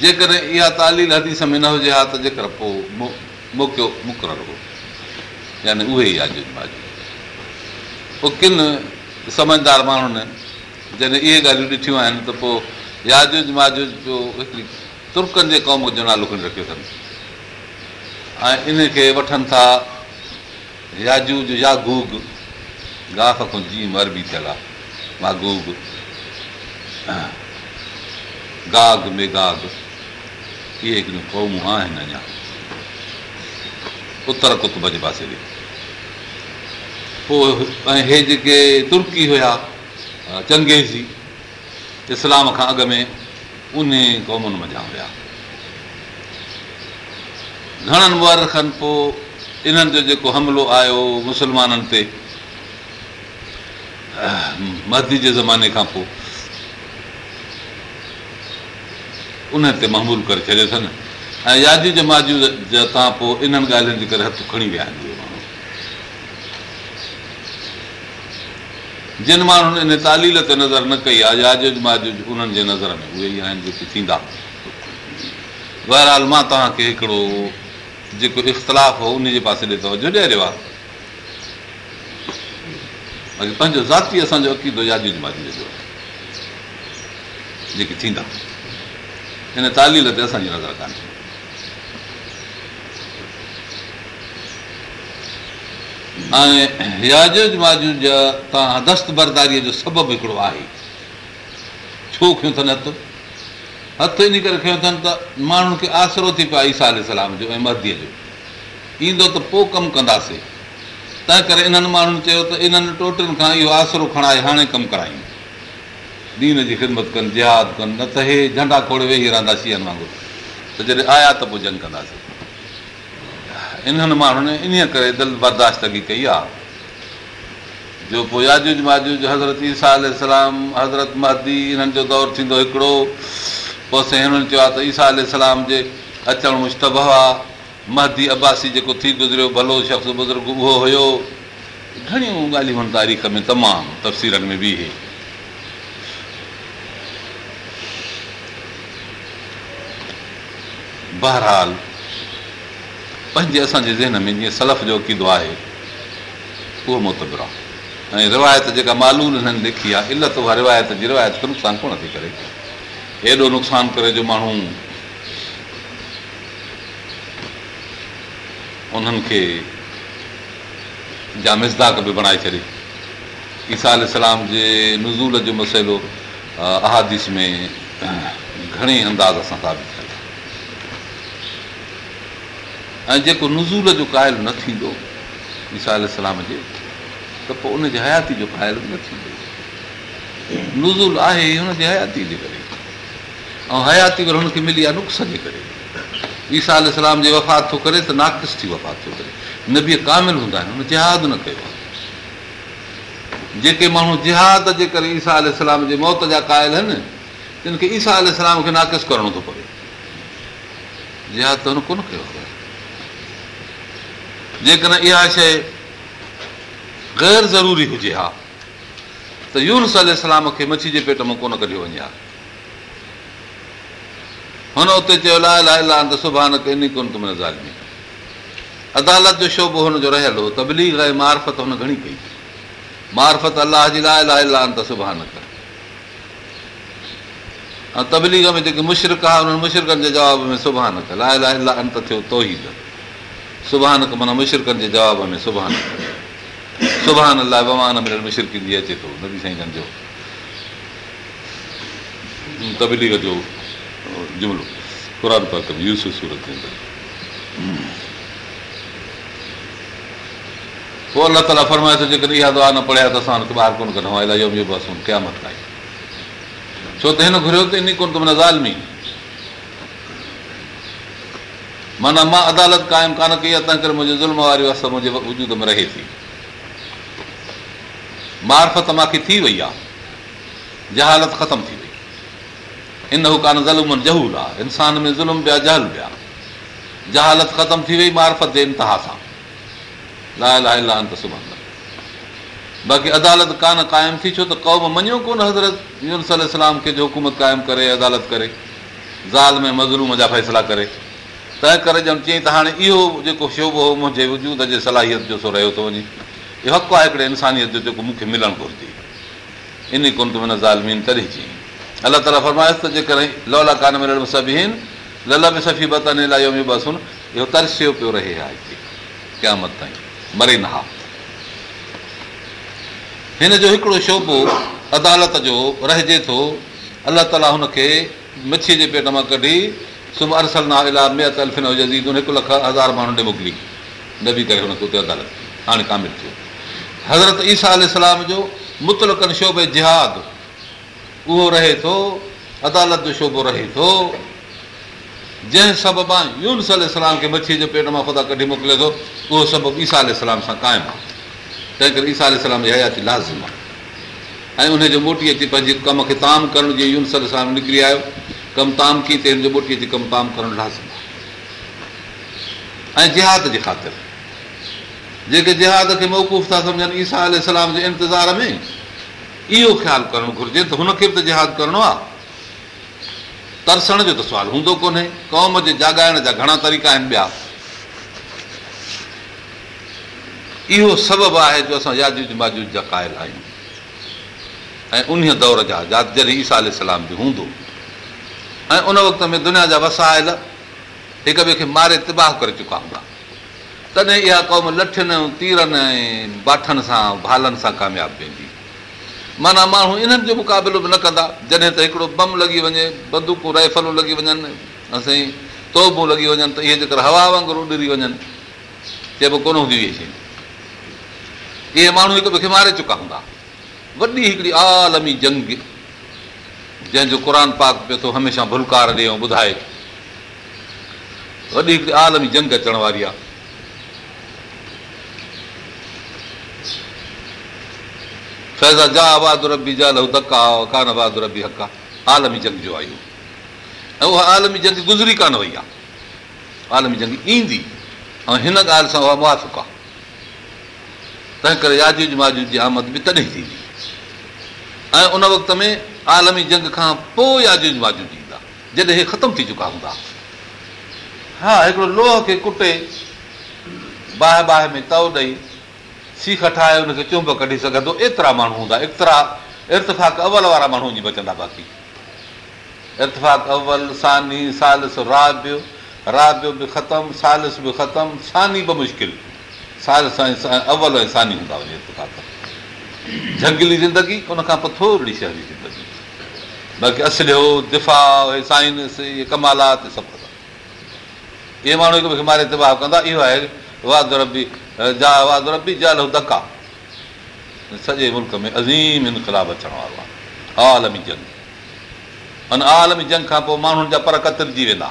जेकॾहिं इहा तालील हदीस में न हुजे हा त जेकर पोइ मौकियो मुक़ररु हो यानी उहे ई यादूज महादूद पोइ किन समझदार माण्हुनि जॾहिं इहे ॻाल्हियूं ॾिठियूं आहिनि त पोइ यादूज महाजिद जो हिकिड़ी तुर्कनि जे क़ौम जो नालो खणी रखियो अथनि ऐं इन खे वठनि था याजू जो यागूग गाह खां जीअं मरबी थियल आहे मागूब गाग में गाग इहे हिकिड़ियूं क़ौमूं आहिनि अञा उत्तर कुतुब जे पासे में पोइ ऐं हे जेके तुर्की हुया चंगेज़ी इस्लाम खां अॻु में उन क़ौमुनि मज़ा हुया घणनि वर पोइ इन्हनि जो जेको हमिलो आयो मुसलमाननि ते मर्दी जे ज़माने खां पोइ उन ते ममूल करे छॾियो अथनि ऐं यादि यादिय माजिद खां पोइ इन्हनि ॻाल्हियुनि जे करे हथु खणी विया आहिनि जिन माण्हुनि इन तालील ते नज़र न कई आहे या यादियुनि माजिद उन्हनि जे नज़र में उहे ई आहिनि जेके थींदा बहरहाल मां तव्हांखे हिकिड़ो जेको इख़्तिलाफ़ हो उन जे पासे ॾिठो जुडियल आहे बाक़ी पंहिंजो ज़ाती असांजो अक़ीदो जो जेके थींदा हिन तालील ते असांजी नज़र कान्हे ऐं जा तव्हां दस्तबरदारीअ जो सबबु हिकिड़ो आहे छो कयूं अथनि हथु हथ इन करे खयो अथनि त माण्हुनि खे आसरो थी पियो आहे ईसा अलाम जो ऐं मर्दीअ जो ईंदो त पोइ कमु कंदासीं तंहिं करे इन्हनि माण्हुनि चयो त इन्हनि टोटियुनि खां इहो आसिरो खणाए हाणे कमु करायूं दीन जी ख़िदमत कनि जिहाद कनि न त हे झंडा खोड़े वेही रहंदासीं वांगुरु त जॾहिं आया त पोइ जंग कंदासीं इन्हनि माण्हुनि इन करे दिलि बर्दाश्तगी कई आहे जो पोइ याजूज माजूज हज़रत ईसा आल हज़रत महदी इन्हनि जो दौरु थींदो हिकिड़ो पोइ साईं हिननि चयो आहे त ईसा अलाम जे अचणु आहे महदी अब्बासी जेको थी गुज़रियो भलो शख़्स बुज़ुर्ग उहो हुयो घणियूं ॻाल्हियूं हुन तारीख़ में तमामु तफ़सीलनि में बि बिहे बहरहाल पंहिंजे असांजे ज़हन में जीअं सलफ जो अक़ीदो आहे उहो आहे ऐं रिवायत जेका मालूम हिननि ॾिखी आहे इलत उहा रिवायत जी रिवायत नुक़सानु कोन थी करे हेॾो नुक़सानु करे जो माण्हू उन्हनि खे जा मिज़दाक बि बणाए छॾे ईसा जे नज़ूल जो मसइलो अहादीश में घणे अंदाज़ सां साबित थियनि ऐं जेको नज़ूल जो क़ाइल न थींदो ईसा जे त पोइ उनजे हयाती जो क़ायल न थींदो नज़ूल आहे हुनजे हयाती जे करे ऐं हयाती हयातीगर हुनखे मिली आहे नुस्ख़्स जे करे ईसा सलाम जी वफ़ात थो करे त नाक़िस थी वफ़ात थो करे न कामिल हूंदा आहिनि हुन जिहाद न कयो आहे जेके माण्हू जिहाद जे करे ईसा सलाम जे मौत जा क़ायल आहिनि तिन खे ईसा अलसलाम खे नाक़िस करणो थो पवे जिहाद त हुन कोन कयो जेकॾहिं इहा शइ गैर ज़रूरी हुजे हा त यूनस अलाम खे मछी जे पेट मां कोन कढियो वञे हा हुन उते चयो त सुभाणे कोन थो अदालत जो शोबो हुन जो हो तबलीग ऐं मार्फत हुन घणी कई मारफत अलाह जी तबलीग में जेके मुशरक आहे उन्हनि मुशरकनि जे जवाब में सुभाणे माना मुशरकनि जे जवाब में सुभाणे सुभाणे मां अदालतम कान कई करे वजूद में हिन हू कान ज़ुल्म जहूल आहे इंसान में ज़ुल्म पिया जहल पिया जहालत ख़तमु थी वई मार्फत जे इंतिहा सां ला लाहे बाक़ी अदालत कान क़ाइमु थी छो त क़ौम मञियो कोन हज़रत यूनसलाम खे जो हुकूमत क़ाइमु करे अदालत करे ज़ाल में मज़लूम जा फ़ैसिला करे तंहिं करे ॼण चई त हाणे इहो जेको शोबो हो मुंहिंजे वजूद जे सलाहियत जो सो रहियो थो वञे इहो हक़ु आहे हिकिड़े इंसानियत जो जेको मूंखे मिलणु घुरिजे इन कुंड में न ज़ालमीन तॾहिं चयईं अलाह ताला फरमायसि त कान में सभिन सफ़ी बतन जे करे लेड इहो तरसियो पियो रहे आहे हिते क़यामत ताईं मरी न हा हिन जो हिकिड़ो शोबो अदालत जो रहिजे थो अलाह ताला हुनखे खे जे पेट मां कढी सुम सुम्ह अरसलना इलाही अलफिन जदीदुनि हिकु लखु हज़ार माण्हुनि ॾे मोकिली दॿी करे हुनखे हुते अदालत हाणे कामिल थियो हज़रत ईसा अल जो मुतलकनि शोबे जिहादु उहो रहे थो अदालत जो शोबो रहे थो जंहिं सबबा यूनस खे मच्छीअ जे पेट मां ख़ुदा कढी मोकिले थो उहो علیہ ईसा आल इस्लाम सां क़ाइमु आहे तंहिं करे ईसा आलाम जी हयाती लाज़िम आहे ऐं उनजे मोटीअ ते पंहिंजे कम खे ताम करणु जीअं यूनस निकिरी आयो कमु ताम की त हिनजे मोटीअ ते कमु ताम करणु लाज़िम आहे ऐं जिहाद जे ख़ातिर जेके जिहाद खे मौक़ुफ़ था सम्झनि ईसा अलाम जे इंतिज़ार में इहो ख़्यालु करणु घुरिजे त हुनखे बि त जिहाद करिणो आहे तरसण जो त सुवालु हूंदो कोन्हे क़ौम जे जाॻाइण जा घणा तरीक़ा आहिनि ॿिया इहो सबबु आहे जो असां यादियूं जा क़ाइल आहियूं ऐं उन दौर जा जॾहिं ईसा सलाम जो हूंदो ऐं उन वक़्त में दुनिया जा वसायल हिक ॿिए खे मारे तिबाह करे चुका हूंदा तॾहिं इहा कौम लठनि तीरनि ऐं बाठनि सां भालनि सां कामयाबु वेंदी माना माण्हू इन्हनि जो मुक़ाबिलो बि न कंदा जॾहिं त हिकिड़ो बम लॻी वञे बंदूकूं राइफलूं लॻी वञनि असांजी तोबूं लॻी वञनि त इहे जेकर हवा वांगुरु उॾरी वञनि चएबो कोन हूंदी इहे शयूं इहे माण्हू हिक ॿिए खे मारे चुका हूंदा वॾी हिकिड़ी आलमी जंग जंहिंजो क़ुर पाक पियो थो हमेशह भुलकार ॾे ऐं ॿुधाए वॾी हिकिड़ी आलमी जंग अचण वारी आहे आलमी जंग जो आयूं ऐं उहा आलमी जंग गुज़री कान वई आहे आलमी जंग ईंदी ऐं हिन ॻाल्हि सां उहा मुआुक आहे तंहिं करे आदूज माजूद जी आमद बि तॾहिं थींदी ऐं उन वक़्त में आलमी जंग खां पोइ आदूज माजूद ईंदा जॾहिं इहे ख़तमु थी चुका हूंदा हा हिकिड़ो लोह खे कुटे बाहि बाहि में तओ ॾेई सीख ठाहे हुनखे चुंभ कढी सघंदो एतिरा माण्हू हूंदा एतिरा इर्तफ़ाक़ अवल वारा माण्हू जी बचंदा बाक़ी इर्तफ़ाक़ अवल इर्ताक़तम सालिस बि ख़तमु सानी बि मुश्किल सालिस अवल ऐं सानी हूंदा वञे इर्तफ़ाक़ झंगली ज़िंदगी उनखां पोइ थोरी शहरी ज़िंदगी बाक़ी असलियो दिफ़ा इहे साइनस इहे माण्हू हिकु मारे दिबाह कंदा इहो आहे वाधुर बि जा वाधु रबी जलो धका सॼे मुल्क में अज़ीम इनकलाब अचण वारो आहे आलमी जंग अन आलमी जंग खां पोइ माण्हुनि जा पर कतरजी वेंदा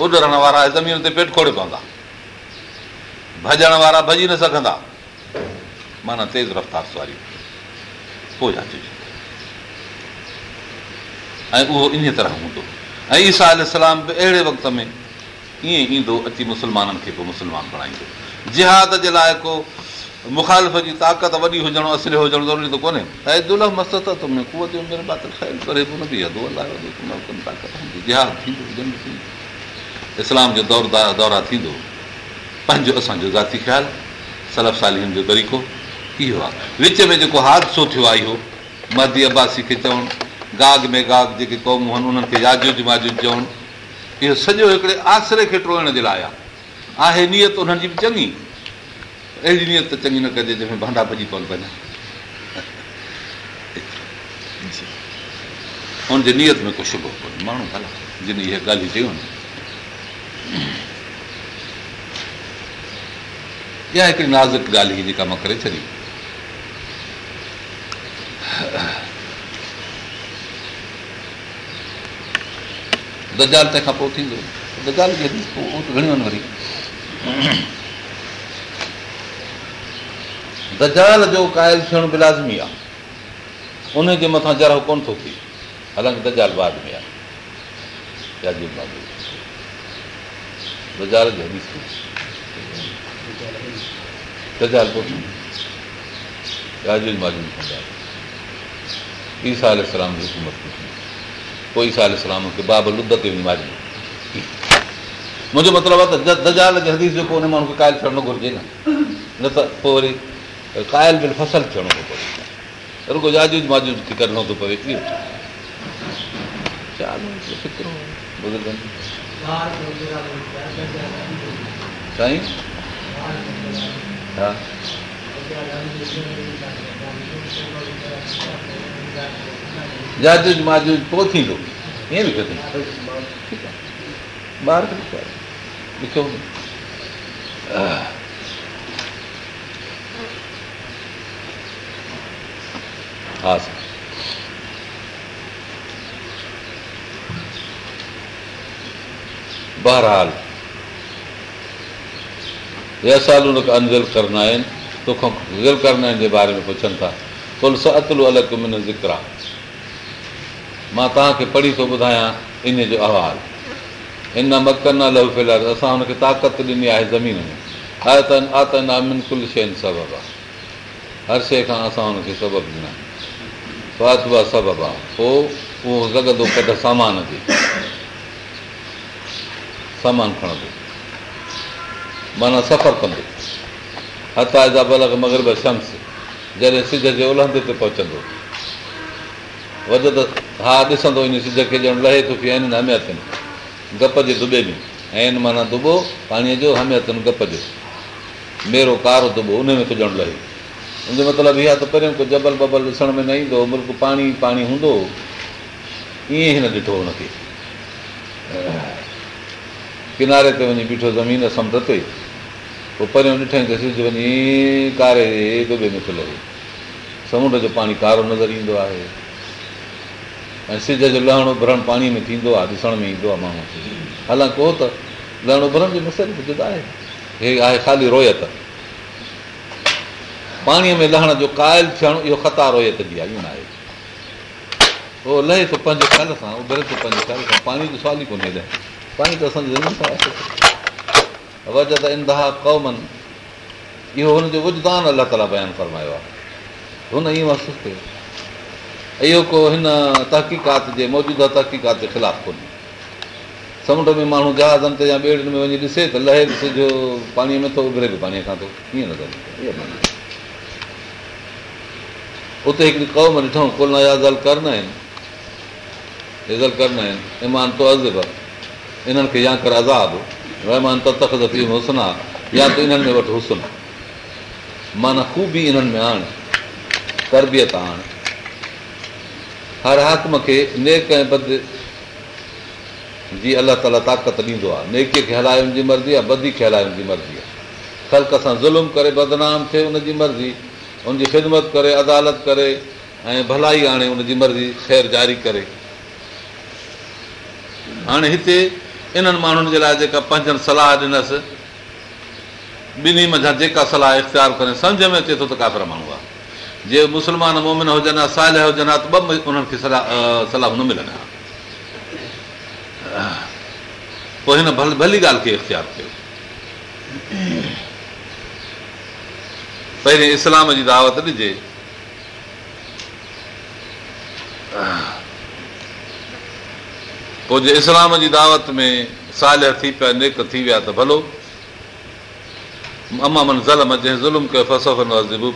उॾरण वारा ज़मीन ते पेट खोड़े पवंदा भॼण वारा भॼी न सघंदा माना तेज़ रफ़्तार सुवारी पोइ जांच ऐं उहो इन तरह हूंदो ऐं ईसा सल बि अहिड़े वक़्त में ईअं ईंदो अची मुस्लमाननि खे पोइ मुस्लमान बणाईंदो जिहाद जे लाइ को मुखालिफ़ जी ताक़त वॾी हुजणु असल हुजणु ज़रूरी त कोन्हे ऐं दुलह मस्त में इस्लाम जो दौर दौरा थींदो पंहिंजो असांजो ज़ाती ख़्यालु सलफ सालीन जो तरीक़ो इहो आहे विच में जेको हादसो थियो आहे इहो मदी अब्बासी खे चवणु गाग में गाग जेके क़ौमूं आहिनि उन्हनि खे याजूज माजूज चवणु इहो सॼो हिकिड़े आसिरे खे टोड़ण जे लाइ आहे नियत उन्हनि जी बि चङी अहिड़ी नियत त चङी न कजे जंहिंमें भांडा भॼी पवनि पिया हुनजी नियत में कुझु कोन्हे माण्हू भला जिन इहे ॻाल्हियूं चयूं इहा हिकिड़ी नाज़ुक ॻाल्हि हुई जेका मां करे छॾी दजाल तंहिंखां पोइ थींदो दजाल जॾहिं पोइ उहो त घणियूं आहिनि वरी दजाल जो क़ाइल थियणु बिलाज़मी आहे उनजे मथां जरो कोन थो थिए हालांकि दजाल बाद में आहे दजाल ईसा अल जी हुकूमत में पोइ लुद ते मुंहिंजो मतिलबु आहे त दाल खे घुरिजे न न त पोइ वरी अहिड़ो आजूज माजूज करिणो थो पए हा साईं बहरहाल हीअ साल हुनखे अनगर करणा आहिनि तोखां जे बारे में पुछनि था मां तव्हांखे पढ़ी थो ॿुधायां इन जो अहवालु हिन मकन आहे लव असां हुनखे ताक़त ॾिनी आहे ज़मीन में आतन आतन शइ सबबु आहे हर शइ खां असां हुनखे सबबु ॾिना आहियूं सबबु आहे पोइ उहो लॻंदो कढ सामान ते सामान खणंदो माना सफ़रु कंदो हथ आहे जा बल मगरब शम्स जॾहिं सिज जे उलहंदे ते पहुचंदो वध त हा ॾिसंदो इन सिज खे ॼण लहे थो की आहिनि हमियतनि गप जे दुबे में ऐं माना दुबो पाणीअ जो हमियतनि गप जो मेरो कारो दुबो उन में थो ॼण लहे उन जो मतिलबु इहा त पहिरियों को जबल बबल ॾिसण में न ईंदो मुल्क पाणी पाणी हूंदो ईअं ई न ॾिठो हुनखे किनारे ते वञी बीठो ज़मीन समुंड ते पोइ परियां ॾिठई त सिज वञी कारे दुबे में थो लहे समुंड जो पाणी कारो नज़र ईंदो आहे ऐं सिज जो लहणो भरणु पाणीअ में थींदो आहे ॾिसण में ईंदो आहे माण्हू हालांकि उहो त लहणो भरण जो मसइल कुझु त आहे हे आहे ख़ाली रोयत पाणीअ में लहण जो कायल थियणु इहो ख़तार रोयत जी आहे इहो न आहे उहो लहे थो पंहिंजे ख़्याल सां उभरे थो पंहिंजे ख़्याल सां पाणी जो सवाल ई कोन्हे पाणी त असांजे जहा क़ क़ क़ क़ क़ क़ क़ क़ क़ क़ौमनि इहो हुनज विझदान अलाह ताला बयानु फ़ फ़ फ़ रायो आहे हुन इहो को हिन तहक़ीात जे मौजूदा तहक़ीात जे ख़िलाफ़ु कोन्हे समुंड में माण्हू जहाज़नि ते या ॿेड़नि में वञी ॾिसे त लहे बि सिझो पाणीअ में थो उभिरे बि पाणीअ खां थो कीअं हुते हिकिड़ी क़ौम ॾिठो कुल करना आहिनि करना आहिनि ईमान इन्हनि खे या कर रहमान ततख हुसन आहे या त इन्हनि में वटि हुसन माना ख़ूबी इन्हनि में आण तरबियत आण हर हाकम खे नेक ऐं बद जी अलाह ताला ताक़त ॾींदो आहे नेके खे हलाइण जी मर्ज़ी आहे बदी खे हलाइण जी मर्ज़ी आहे ख़ल्क सां ज़ुल्म करे बदनाम थिए हुनजी मर्ज़ी उनजी ख़िदमत करे अदालत करे ऐं भलाई आणे उनजी मर्ज़ी ख़ैरु जारी करे हाणे हिते इन्हनि माण्हुनि जे लाइ जेका पंहिंजनि सलाह ॾिनसि ॿिन्ही मथां जेका सलाह इख़्तियार करे सम्झ में अचे थो त काफ़िर माण्हू आहे जे मुस्लमान मोमिन हुजनि हा साल हुजनि हा त ॿ उन्हनि खे सलाह सलाह न मिलनि हा पोइ हिन भल भली ॻाल्हि खे इख़्तियार कयो पहिरीं इस्लाम जी दावत ॾिजे पोइ जे इस्लाम जी दावत में साल थी पिया नेक थी विया त भलो अमामन ज़ुल्म जे ज़ुल्म अज़ब पोइ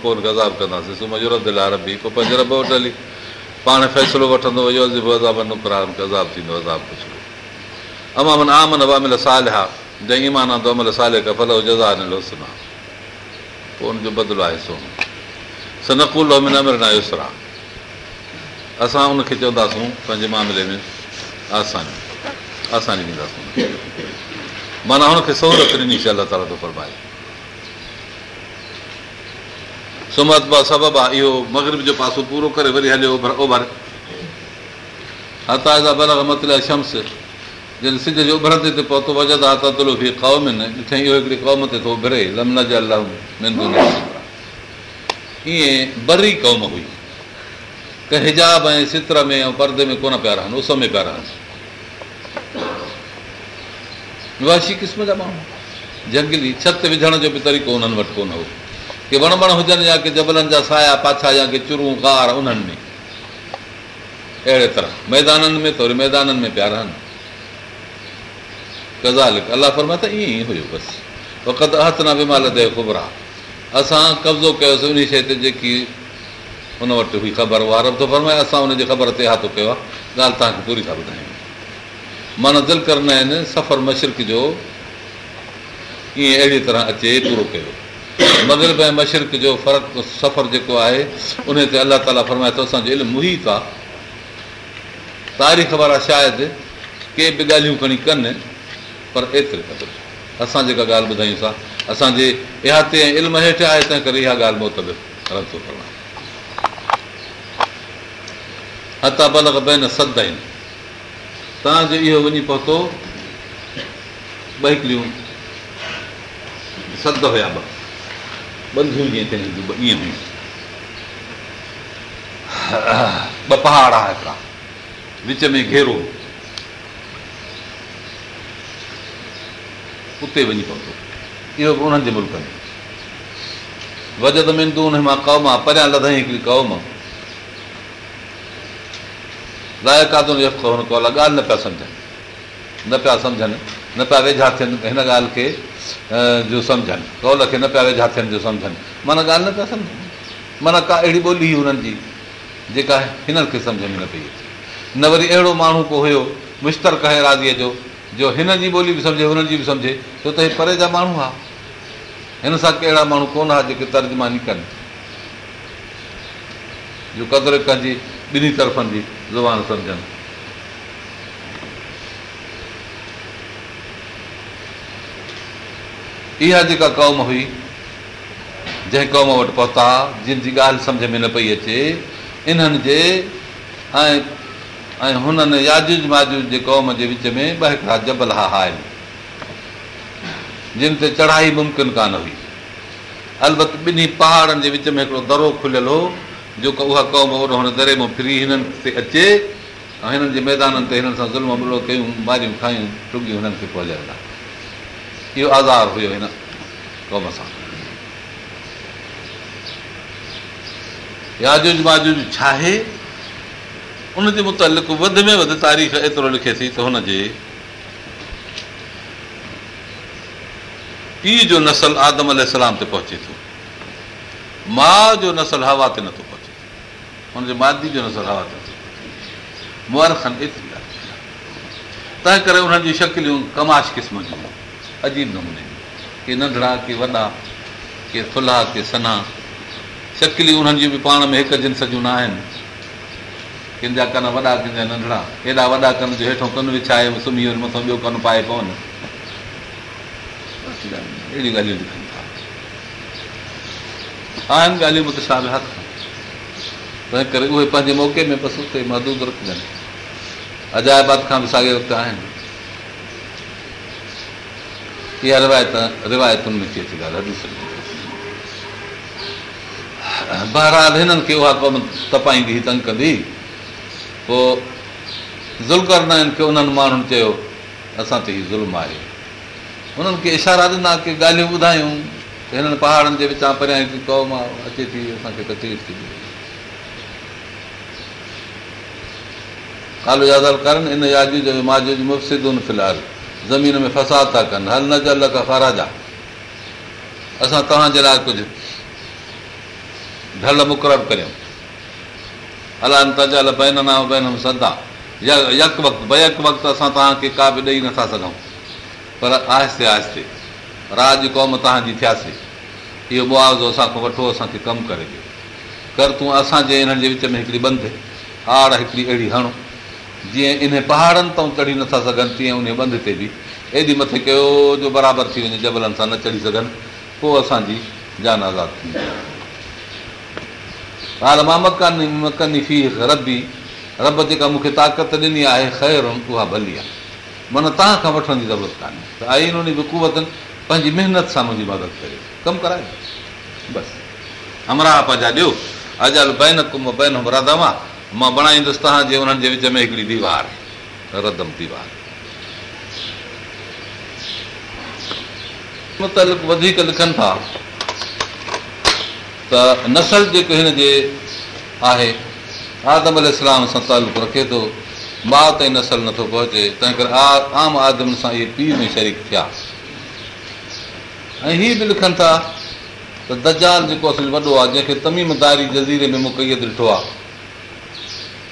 हुनखे अज़ाब कंदासीं पाण फ़ैसिलो वठंदो अज़ाब थींदो अज़ाबुसो अमामन आमन वामिल अमल साले खां फल जज़ा पोइ हुनजो बदिलो आहे सोन सनकुला असां हुनखे चवंदासूं पंहिंजे मामले में आसानी आसानी ॾींदासीं माना हुनखे सहूलियत ॾिनी शइ अलाह ताला थो फरमाए सुमत ॿ सबबु आहे इहो मगरब जो पासो पूरो करे वरी हलियो ओभर ओभर हथ आहे भर मत शम्स जॾहिं सिज जे उभर ते पहुतो वजद हथ तुलो बि कौ में ॾिठई इहो हिकिड़ी कौम ते थो उभिरे लमन जे ईअं बरी क़ौम हुई کہ हिजाब ऐं चित्र में ऐं परदे में कोन पिया रहनि उस में पया रहनिशी क़िस्म जा माण्हू जंगली छति विझण जो बि तरीक़ो उन्हनि वटि कोन हो की वण वण हुजनि या جا जबलनि जा साया पाछा या انہن चुरूं कार उन्हनि में अहिड़े तरह मैदाननि में थो वरी मैदाननि में पिया रहनि कज़ालिक अलाह पर त ईअं ई हुयो बसि वक़्तु अहत न ख़बर आहे असां कब्ज़ो कयोसीं उन शइ ते जेकी उन वटि हुई ख़बर उहा हुआ थो फरमाए असां हुनजी ख़बर ते इहा कयो आहे ॻाल्हि तव्हांखे पूरी था ॿुधायूं माना दिलि करणा आहिनि सफ़र मशरक जो ईअं अहिड़ी तरह अचे पूरो कयो मगरब ऐं मशरक जो फ़र्क़ु सफ़र जेको आहे उन ते अलाह ताला फ़रमाए थो असांजो इल्मु मुहित आहे तारीख़ वारा शायदि के बि ॻाल्हियूं खणी कनि पर एतिरे क़दुरु असां जेका ॻाल्हि ॿुधायूं था असांजे इहा ते इल्मु हेठि आहे तंहिं करे इहा ॻाल्हि मुरमाए हत ॿ लॻॿ सद आहिनि तव्हांजो इहो वञी पहुतो ॿ हिकड़ियूं सद हुया ॿ जीअं ॿियूं ॾींहं हुयूं ॿ पहाड़ आहे हिकिड़ा विच में घेरो उते वञी पहुतो इहो उन्हनि जे मुल्क में वजद में दून मां कौम आहे परियां लधई हिकिड़ी कौम आहे लाइक़ ॻाल्हि न पिया सम्झनि न पिया सम्झनि न पिया वेझा थियनि हिन ॻाल्हि खे जो सम्झनि कौल खे न पिया वेझा थियनि जो सम्झनि माना ॻाल्हि न पिया सम्झनि माना का अहिड़ी ॿोली हुई हुननि जी जेका हिननि खे सम्झ में न पई अचे न वरी अहिड़ो माण्हू को हुयो मुश्तरक ऐं राज़ीअ जो जो जी ॿोली बि सम्झे हुननि जी बि सम्झे छो त हे परे जा माण्हू हुआ हिन सां कहिड़ा माण्हू कोन हुआ जेके तर्जमानी कनि जो कदुरु कंहिंजी ॿिन्ही तरफ़नि जी ज़बान सम्झनि इहा जेका क़ौम हुई जंहिं क़ौम वटि पहुता जिन जी ॻाल्हि सम्झ में न पई अचे इन्हनि जे ऐं हुननि माजिज जे कौम जे विच में ॿ हिकिड़ा जबल हा आहिनि जिन ते चढ़ाई मुमकिन कान हुई अलबत ॿिन्ही पहाड़नि जे विच में हिकिड़ो दरो खुल हो जेको उहा क़ौम हुन दरे मां फिरी हिननि ते अचे ऐं हिननि जे मैदाननि ते हिननि सां ज़ुल्म कयूं मारियूं खायूं टुगियूं हिननि खे पजाइण लाइ इहो आज़ार हुयो हिन क़ौम सां यादुनि माजून छा आहे उनजे मुतालिक़ वधि में वधि तारीख़ एतिरो लिखे थी त हुनजे पीउ जो नसल आदम अल ते पहुचे थो माउ जो नसल हवा ते नथो हुनजे मादी जो नज़र आवा मु तंहिं करे उन्हनि जी शकिलियूं कमाश क़िस्म जूं अजीब नमूने के नंढड़ा के वॾा के थुल्हा के सना शकिलियूं उन्हनि जूं बि पाण में हिकु जिन्स जूं न आहिनि किन जा कन वॾा किन जा नंढड़ा हेॾा वॾा कन जो हेठो कनि विछाए सुम्ही मथां ॿियो कन पाए पवनि अहिड़ियूं ॻाल्हियूं लिखनि था आहिनि ॻाल्हियूं मूंखे साबित हथ तंहिं करे उहे पंहिंजे मौक़े में बसि उते महदूद रखजनि अजायबाद खां बि साॻे वक़्तु आहिनि इहा रिवायत रिवायतुनि में थी ॻाल्हि हली बहराल हिननि खे उहा कम तपाईंदी तंग कंदी पोइ ज़ुल्कर न न की उन्हनि माण्हुनि चयो असां ते हीउ ज़ुल्म आहे हुननि खे इशारा ॾिना की ॻाल्हियूं ॿुधायूं त हिननि पहाड़नि जे विचां परियां थी कौम आहे अचे थी असांखे तकलीफ़ थी ॾिए कालो यादा करनि इन यादियूं माजू जी मुफ़सिदुनि फ़िलहालु ज़मीन में फसाद था कनि हल न जल क ख़रा जा असां तव्हांजे लाइ कुझु ढल मुक़ररु करियूं अलाह तजल अला न सदा यक वक़्तु बयक वक़्तु असां तव्हांखे का बि ॾेई नथा सघूं पर आहिस्ते आहिस्ते राज क़ौम तव्हांजी थियासीं इहो मुआवज़ो असांखां वठो असांखे कमु करे ॾियो कर तूं असांजे हिननि जे विच में हिकिड़ी बंदि आड़ हिकिड़ी अहिड़ी हण जीअं इन पहाड़नि तां चढ़ी नथा सघनि तीअं उन बंदि ते बि एॾी मथे कयो जो बराबरि थी वञे जबलनि सां न चढ़ी सघनि पोइ असांजी जान आज़ादु थी हाल मां मकानी मकानी फी रबी रब जेका मूंखे ताक़त ॾिनी आहे ख़ैरु उहा भली आहे माना तव्हां खां वठण जी ज़रूरत कान्हे त आई उन बि कुवतनि पंहिंजी महिनत सां मुंहिंजी मदद करे कमु कराए बसि हमराह पंहिंजा ॾियो अजल बैन कुम बैन हमरा दवा मां बणाईंदुसि तव्हांजे उन्हनि जे विच में हिकिड़ी दीवार रदम दीवार वधीक लिखनि था त नसल जेको हिन जे आहे आदम अलाम सां तालुक रखे थो माउ ताईं नसल नथो पहुचे तंहिं करे आम आदम सां इहे पीउ में शरीक थिया ऐं हीअ बि लिखनि था त दजाल जेको वॾो आहे जंहिंखे तमीमदारी जज़ीरे में मुकैद ॾिठो आहे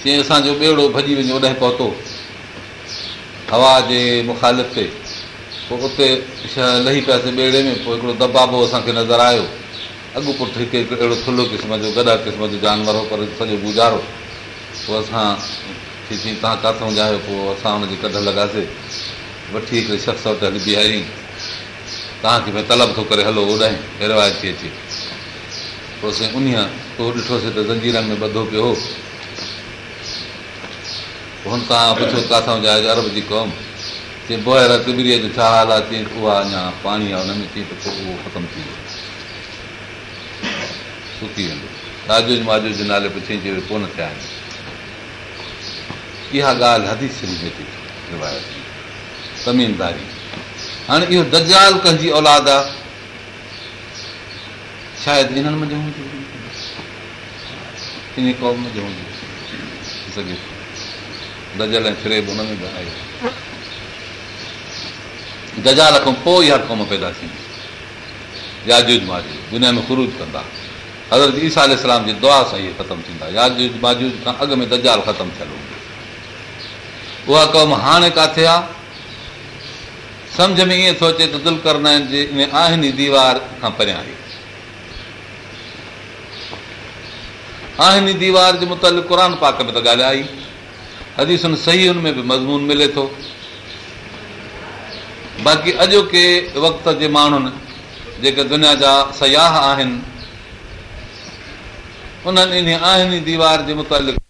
तीअं असांजो ॿेड़ो भॼी वञे उॾहिं पहुतो हवा जे मुखालित ते पोइ उते लही पियासीं ॿेड़े में पोइ हिकिड़ो दॿाबो असांखे नज़र आयो अॻु हिकु के अहिड़ो थुल्हो क़िस्म जो गॾा क़िस्म जो जानवर हो पर सॼो गुज़ारो पोइ असां थी थी तव्हां किथां जा आहियो पोइ असां हुनजी कढ लॻासीं वठी हिकिड़े शख़्स वटि हली बीहारी तव्हांखे भई तलब थो करे हलो होॾहिं थी अचे पोइ साईं उन ॾिठोसीं त ज़ंजीरनि में ॿधो पियो हो हुन तव्हां पुछो किथां जा अरब जी क़ौम चई बोहर तिबरीअ जो छा हाल आहे चई उहा अञा पाणी आहे हुनमें चई त पोइ उहो ख़तमु थी वियो सुकी वेंदो राजू माजो जे नाले पुछी पुछे कोन थिया आहिनि इहा ॻाल्हि हदी में थी रिवायत ज़मीनदारी हाणे इहो दजाल कंहिंजी औलाद आहे शायदि इन्हनि में इन क़ौम जो हूंदो सघे थो दजल ऐं फिरेब हुन में बि आहे दजाल खां पोइ इहा कौम पैदा थींदी याजूज माजूज दुनिया में ख़ुरूज कंदा हज़रत ईसा इस्लाम जी दुआ सां इहे ख़तमु थींदा याजूज माजूज खां अॻु में दजाल ख़तमु थियलु हूंदो उहा क़ौम हाणे किथे आहे सम्झ में ईअं थो अचे त दुलकरन जे में आहिनि ई दीवार खां परियां आई आनी दीवार जे मुताल क़ुर पाक में त ॻाल्हि आई हदीसुनि सही हुन में बि मज़मून मिले थो बाक़ी अॼोके वक़्त जे माण्हुनि जेके दुनिया जा सयाह आहिनि उन्हनि इन आहिनि दीवार जे मुतालिक़